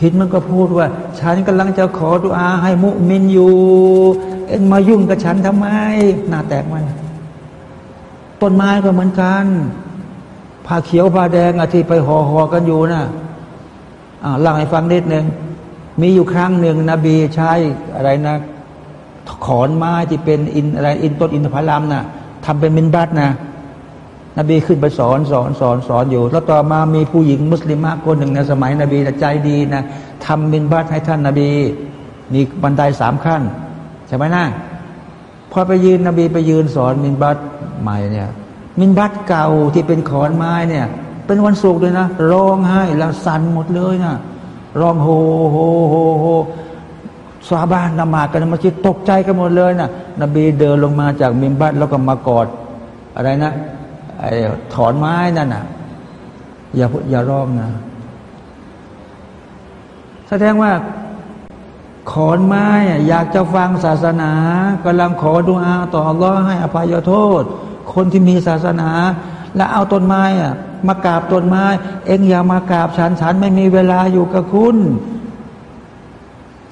หินมันก็พูดว่า ฉันกำลังจะขอดุอาให้มุมินอยู่ เอ็นมายุ่งกับฉันทำไม หน้าแตกมัน ต้นไม้ก็เหมือนกันผ้าเขียวผ้าแดงอที่ไปห่อห่อกันอยู่นะอ่าเล่าให้ฟังนิดหนึ่ง มีอยู่ครั้งหนึ่งนบีใช้อะไรนะขอนไม้ที่เป็นอินอะไรอินต้นอินทผลัมนะ่ะทำเป็นมินบัตนะ นบีขึ้นไปสอนสอนสอนสอนอยู่ แล้วต่อมามีผู้หญิงมุสลิมคนหนึ่งในสมัยนบีใจดีนะทำมินบัตให้ท่านนบีมีบันไดสามขั้นใช่ไหมนะพอไปยืนนบีไปยืนสอนมินบัตใหม่เนี่ย มินบัตเก่าที่เป็นขอนไม้เนี่ย เป็นวันศุกร์เลยนะร้องไห้แล้วสั่นหมดเลยนะ ร้องโฮโฮโฮโฮสาบานนมากันมาชิดตกใจกันหมดเลยนะนบีเดินลงมาจากมิมบัตแล้วก็มากอด อะไรนะไอ้ถอนไม้นั่นน่ะอย่าอย่าร้องนะแสดงว่าขอนไม้อยากจะฟังศาสนากำลังขอดุอาต่ออัลลอฮ์ให้อภัยโทษ คนที่มีศาสนา แล้วเอาต้นไม้อะมากราบต้นไม้ เอ็งอย่ามากราบฉันฉันไม่มีเวลาอยู่กับคุณ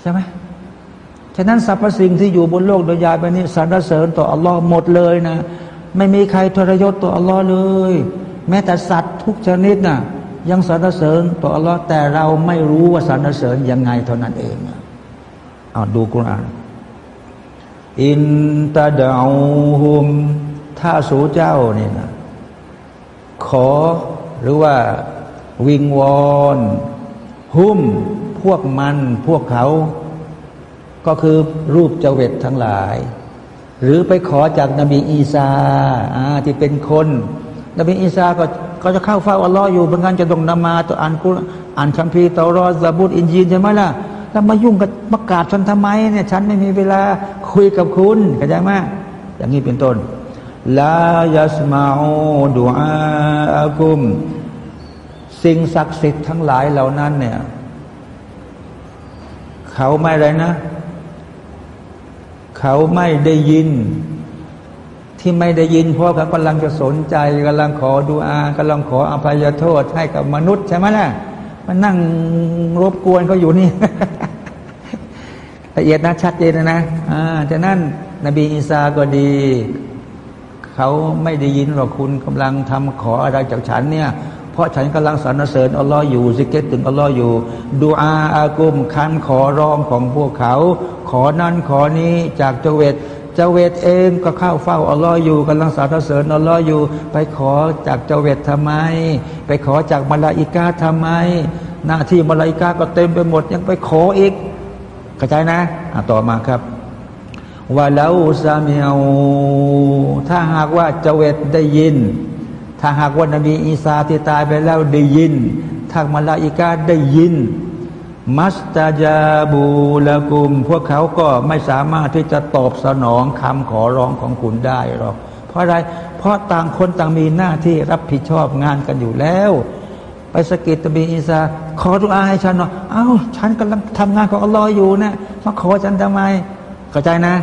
ใช่ไหมฉะนั้นสรรพสิ่งที่อยู่บนโลกโดยยาไปนี้สรรเสริญต่ออัลลอฮ์หมดเลยนะ ไม่มีใครทรยศต่ออัลลอฮ์เลย แม้แต่สัตว์ทุกชนิดนะ่ะยังสรรเสริญต่ออัลลอฮ์แต่เราไม่รู้ว่าสรรเสริญยังไงเท่านั้นเองเอาดูกุรอานอินตาดาอุม ถ้าสูเจ้านี่นะ ขอหรือว่าวิงวอนหุ้มพวกมันพวกเขา ก็คือรูปเจเวตทั้งหลาย หรือไปขอจากนบีอีสาที่เป็นคน นบีอีสาก็ก็จะเข้าเฝ้าอัลลอฮ์อยู่บางครั้งจะต้องนมาตัวอ่านกุอ่านคัมภีร์ตอรอซาบุตอินจีนใช่ไหมล่ะแล้วมายุ่งกับประกาศฉันทำไมเนี่ยฉันไม่มีเวลาคุยกับคุณเข้าใจไหมอย่างนี้เป็นต้น ลายัสมาอูดูอากุม สิ่งศักดิ์สิทธิ์ทั้งหลายเหล่านั้นเนี่ย เขาไม่ไรนะ เขาไม่ได้ยิน ที่ไม่ได้ยิน เพราะเขากำลังจะสนใจกำลังขอดูอากำลังขออภัยโทษให้กับมนุษย์ใช่ไหมล่ะมันนั่งรบกวนเขาอยู่นี่ละเอียดนะชัดเจนนะนะอ่าฉะนั้น นบีอีสาก็ดี เขาไม่ได้ยินหรอกคุณกำลังทำขออะไรจากฉันเนี่ย เพราะฉันกำลังสรรเสริญอัลลอฮ์อยู่สิเกตถึงอัลลอฮ์อยู่ ดูอาอากุมคันขอร้องของพวกเขา ขอนั้นขอนี้จากเจเวตเจเวตเองก็เข้าเฝ้าอัลลอฮ์อยู่กำลังสรรเสริญอัลลอฮ์อยู่ ไปขอจากเจเวตทำไม ไปขอจากมาลาอิกาทำไม หน้าที่มาลาอิกาก็เต็มไปหมดยังไปขออีกเข้าใจนะต่อมาครับ ว่าแล้วซามียวถ้าหากว่าเจเวตได้ยิน ถ้าหากว่านบีอีสาที่ตายไปแล้วได้ยินถ้ามาลาอิกาได้ยิน มัสตาจาบูละกุม พวกเขาก็ไม่สามารถที่จะตอบสนองคำขอร้องของคุณได้หรอก เพราะอะไร เพราะต่างคนต่างมีหน้าที่รับผิดชอบงานกันอยู่แล้ว ไปสกิดตบีอีสาขอดุอาให้ฉันหน่อย เอ้า ฉันกำลังทำงานของอัลลอฮ์อยู่นะ มาขอฉันทำไม เข้าใจนะ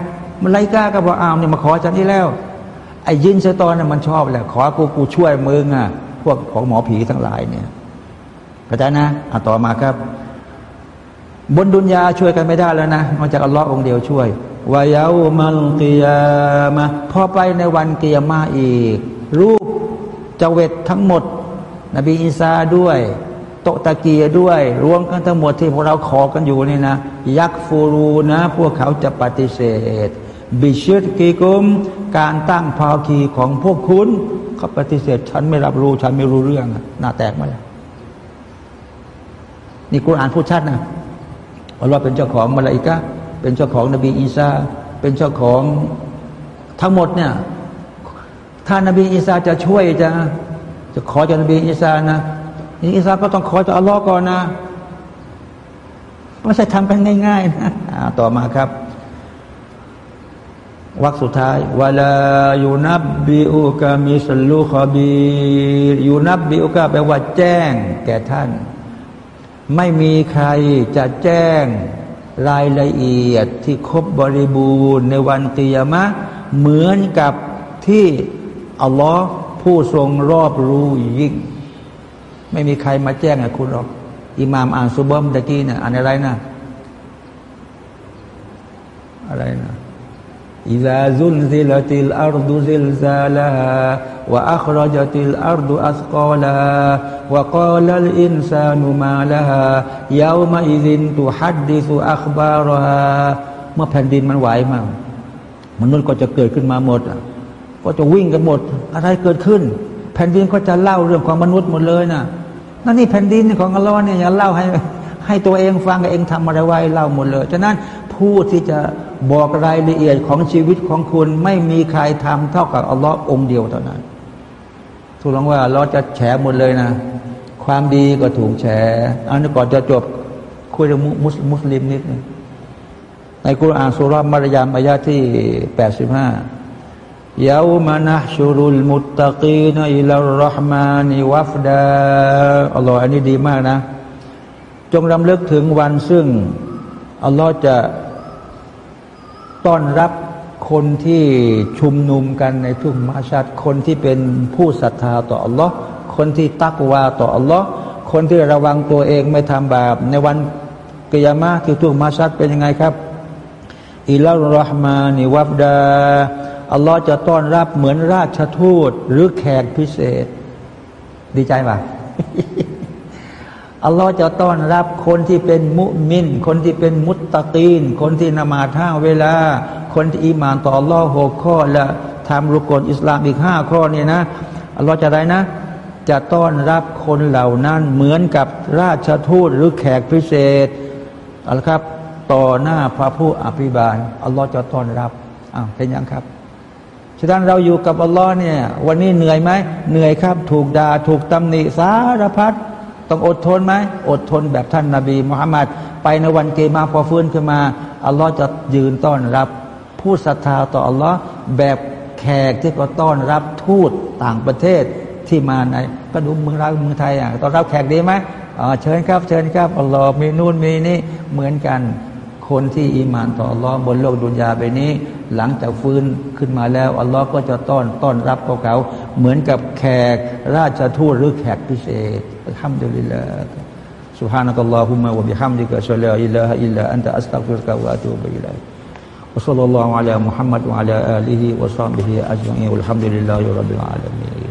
มันไลกล้าก็บอกอ้าวเนี่ยมาขอฉันที่แล้วไอ้ยินเชตอนน่ะมันชอบแหละขอกูกูช่วยมึงอะพวกของหมอผีทั้งหลายเนี่ยเข้าใจนะอะต่อมาครับ บนดุนยาช่วยกันไม่ได้แล้วนะนอกจากอัลลอฮ์องเดียวช่วยวายามัลกิยามาพอไปในวันเกียร์มาอีก รูปเจเวตทั้งหมด นบีอิสาด้วย โตตะเกียด้วย รวมกันทั้งหมดที่พวกเราขอกันอยู่นี่นะ ยักฟูรูนะ พวกเขาจะปฏิเสธ บิชิตกีกุม การตั้งภาคีของพวกคุณเขาปฏิเสธ ฉันไม่รับรู้ ฉันไม่รู้เรื่องหน้าแตกมาแล้วนี่กุรอานพูดชัดนะอัลลอฮ์เป็นเจ้าของมาลาอิกะเป็นเจ้าของนบีอีสาเป็นเจ้าของทั้งหมดเนี่ยถ้านบีอีสาจะช่วยจะจะขอจากนบีอีสานะนี่อีสาก็ต้องขอจากอัลลอฮ์ก่อนนะไม่ใช่ทำกันง่ายๆนะต่อมาครับ วักสุดท้ายวลายูนับบิอุกามิสลูขบียูนับบิอุกาแปลว่าแจ้ง แก่ท่าน ไม่มีใครจะแจ้งรายละเอียดที่ครบบริบูรณ์ในวันกิยามะ เหมือนกับที่อัลลอฮ์ผู้ทรงรอบรู้ยิ่ง ไม่มีใครมาแจ้งกับคุณหรอกอิหม่ามอ่านซุบฮิเมื่อตะกี้เนี่ยอ่านอะไรนะอะไรนะ إذا زلزلت الأرض زلزالها وأخرجت الأرض أثقالها وقال الإنسان ما لها يومئذ تحدث أخبارها เมื่อแผ่นดินมันไหวมั่งมนุษย์ก็จะเกิดขึ้นมาหมด ก็จะวิ่งกันหมด อะไรเกิดขึ้น แผ่นดินก็จะเล่าเรื่องของมนุษย์หมดเลยนะนั่นนี่แผ่นดินของอัลลอฮ์เนี่ยอย่าเล่าให้ ให้ตัวเองฟังเองทำอะไรไว้เล่าหมดเลย ฉะนั้นผู้ที่จะบอกรายละเอียดของชีวิตของคุณไม่มีใครทำเท่ากับอัลลอฮ์องเดียวเท่านั้นถูกลงว่าเราจะแฉหมดเลยนะ ความดีก็ถูกแฉอันนี้ก่อนจะจบคุยเรื่องมุสมุสลิมนิดนึงในกุรอานสุรามารยามอายาที่แปดสิบห้ายาวมานะชูรุลมุตตะกีนอิลลรหมานิวัฟดาอัลลอฮ์อันนี้ดีมากนะ จงรำลึกถึงวันซึ่ง อัลลอฮ์จะต้อนรับคนที่ชุมนุมกันในทุ่งมาชัดคนที่เป็นผู้ศรัทธาต่ออัลลอฮ์คนที่ตักวาต่ออัลลอฮ์คนที่ระวังตัวเองไม่ทำบาปในวันกิยามะที่ทุ่งมาชัดเป็นยังไงครับอิลลรหมานิวับดาอัลลอฮ์จะต้อนรับเหมือนราชทูตหรือแขกพิเศษ ดีใจป่ะ อัลลอฮ์จะต้อนรับคนที่เป็นมุมิน คนที่เป็นมุตตะกีน คนที่นมาท่าเวลา คนที่อิมานต่ออัลลอฮ์หกข้อ และทำรุกลอิสลามอีกห้าข้อนี่นะอัลลอฮ์จะได้นะ จะต้อนรับคนเหล่านั้นเหมือนกับราชทูตหรือแขกพิเศษอัลครับต่อหน้าพระผู้อภิบาลอัลลอฮ์จะต้อนรับอ้าวเห็นยังครับฉะนั้นเราอยู่กับอัลลอฮ์เนี่ย วันนี้เหนื่อยไหมเหนื่อยครับ ถูกดา่าถูกตำหนิสารพัด ต้องอดทนไหมอดทนแบบท่านนาบีมุฮัมมัดไปในวันเกมาพอฟื้นขึ้นมาอัลลอฮ์จะยืนต้อนรับ ผู้ศรัทธาต่ออัลลอฮ์แบบแขกที่ก็ต้อนรับทูตต่างประเทศที่มาในก็ดูเมืองเราเมืองไทยอะต้อนรับแขกดีไหมเชิญครับ เชิญครับอัลลอฮ์มีนู่นมีนี่เหมือนกันคนที่อิมานต่ออัลลอฮ์บนโลกดุนยาไปนี้ หลังจากฟื้นขึ้นมาแล้วอัลลอฮ์ก็จะต้อนต้อนรับพวกเขา เหมือนกับแขกราชทูตหรือแขกพิเศษ Alhamdulillah. Subhanakallahumma wa bihamdika asyhadu an la ilaha illa anta astaghfiruka wa atubu ilaik. Wassallallahu ala Muhammad wa ala alihi wa sahbihi ajma'in. Alhamdulillahirabbil alamin.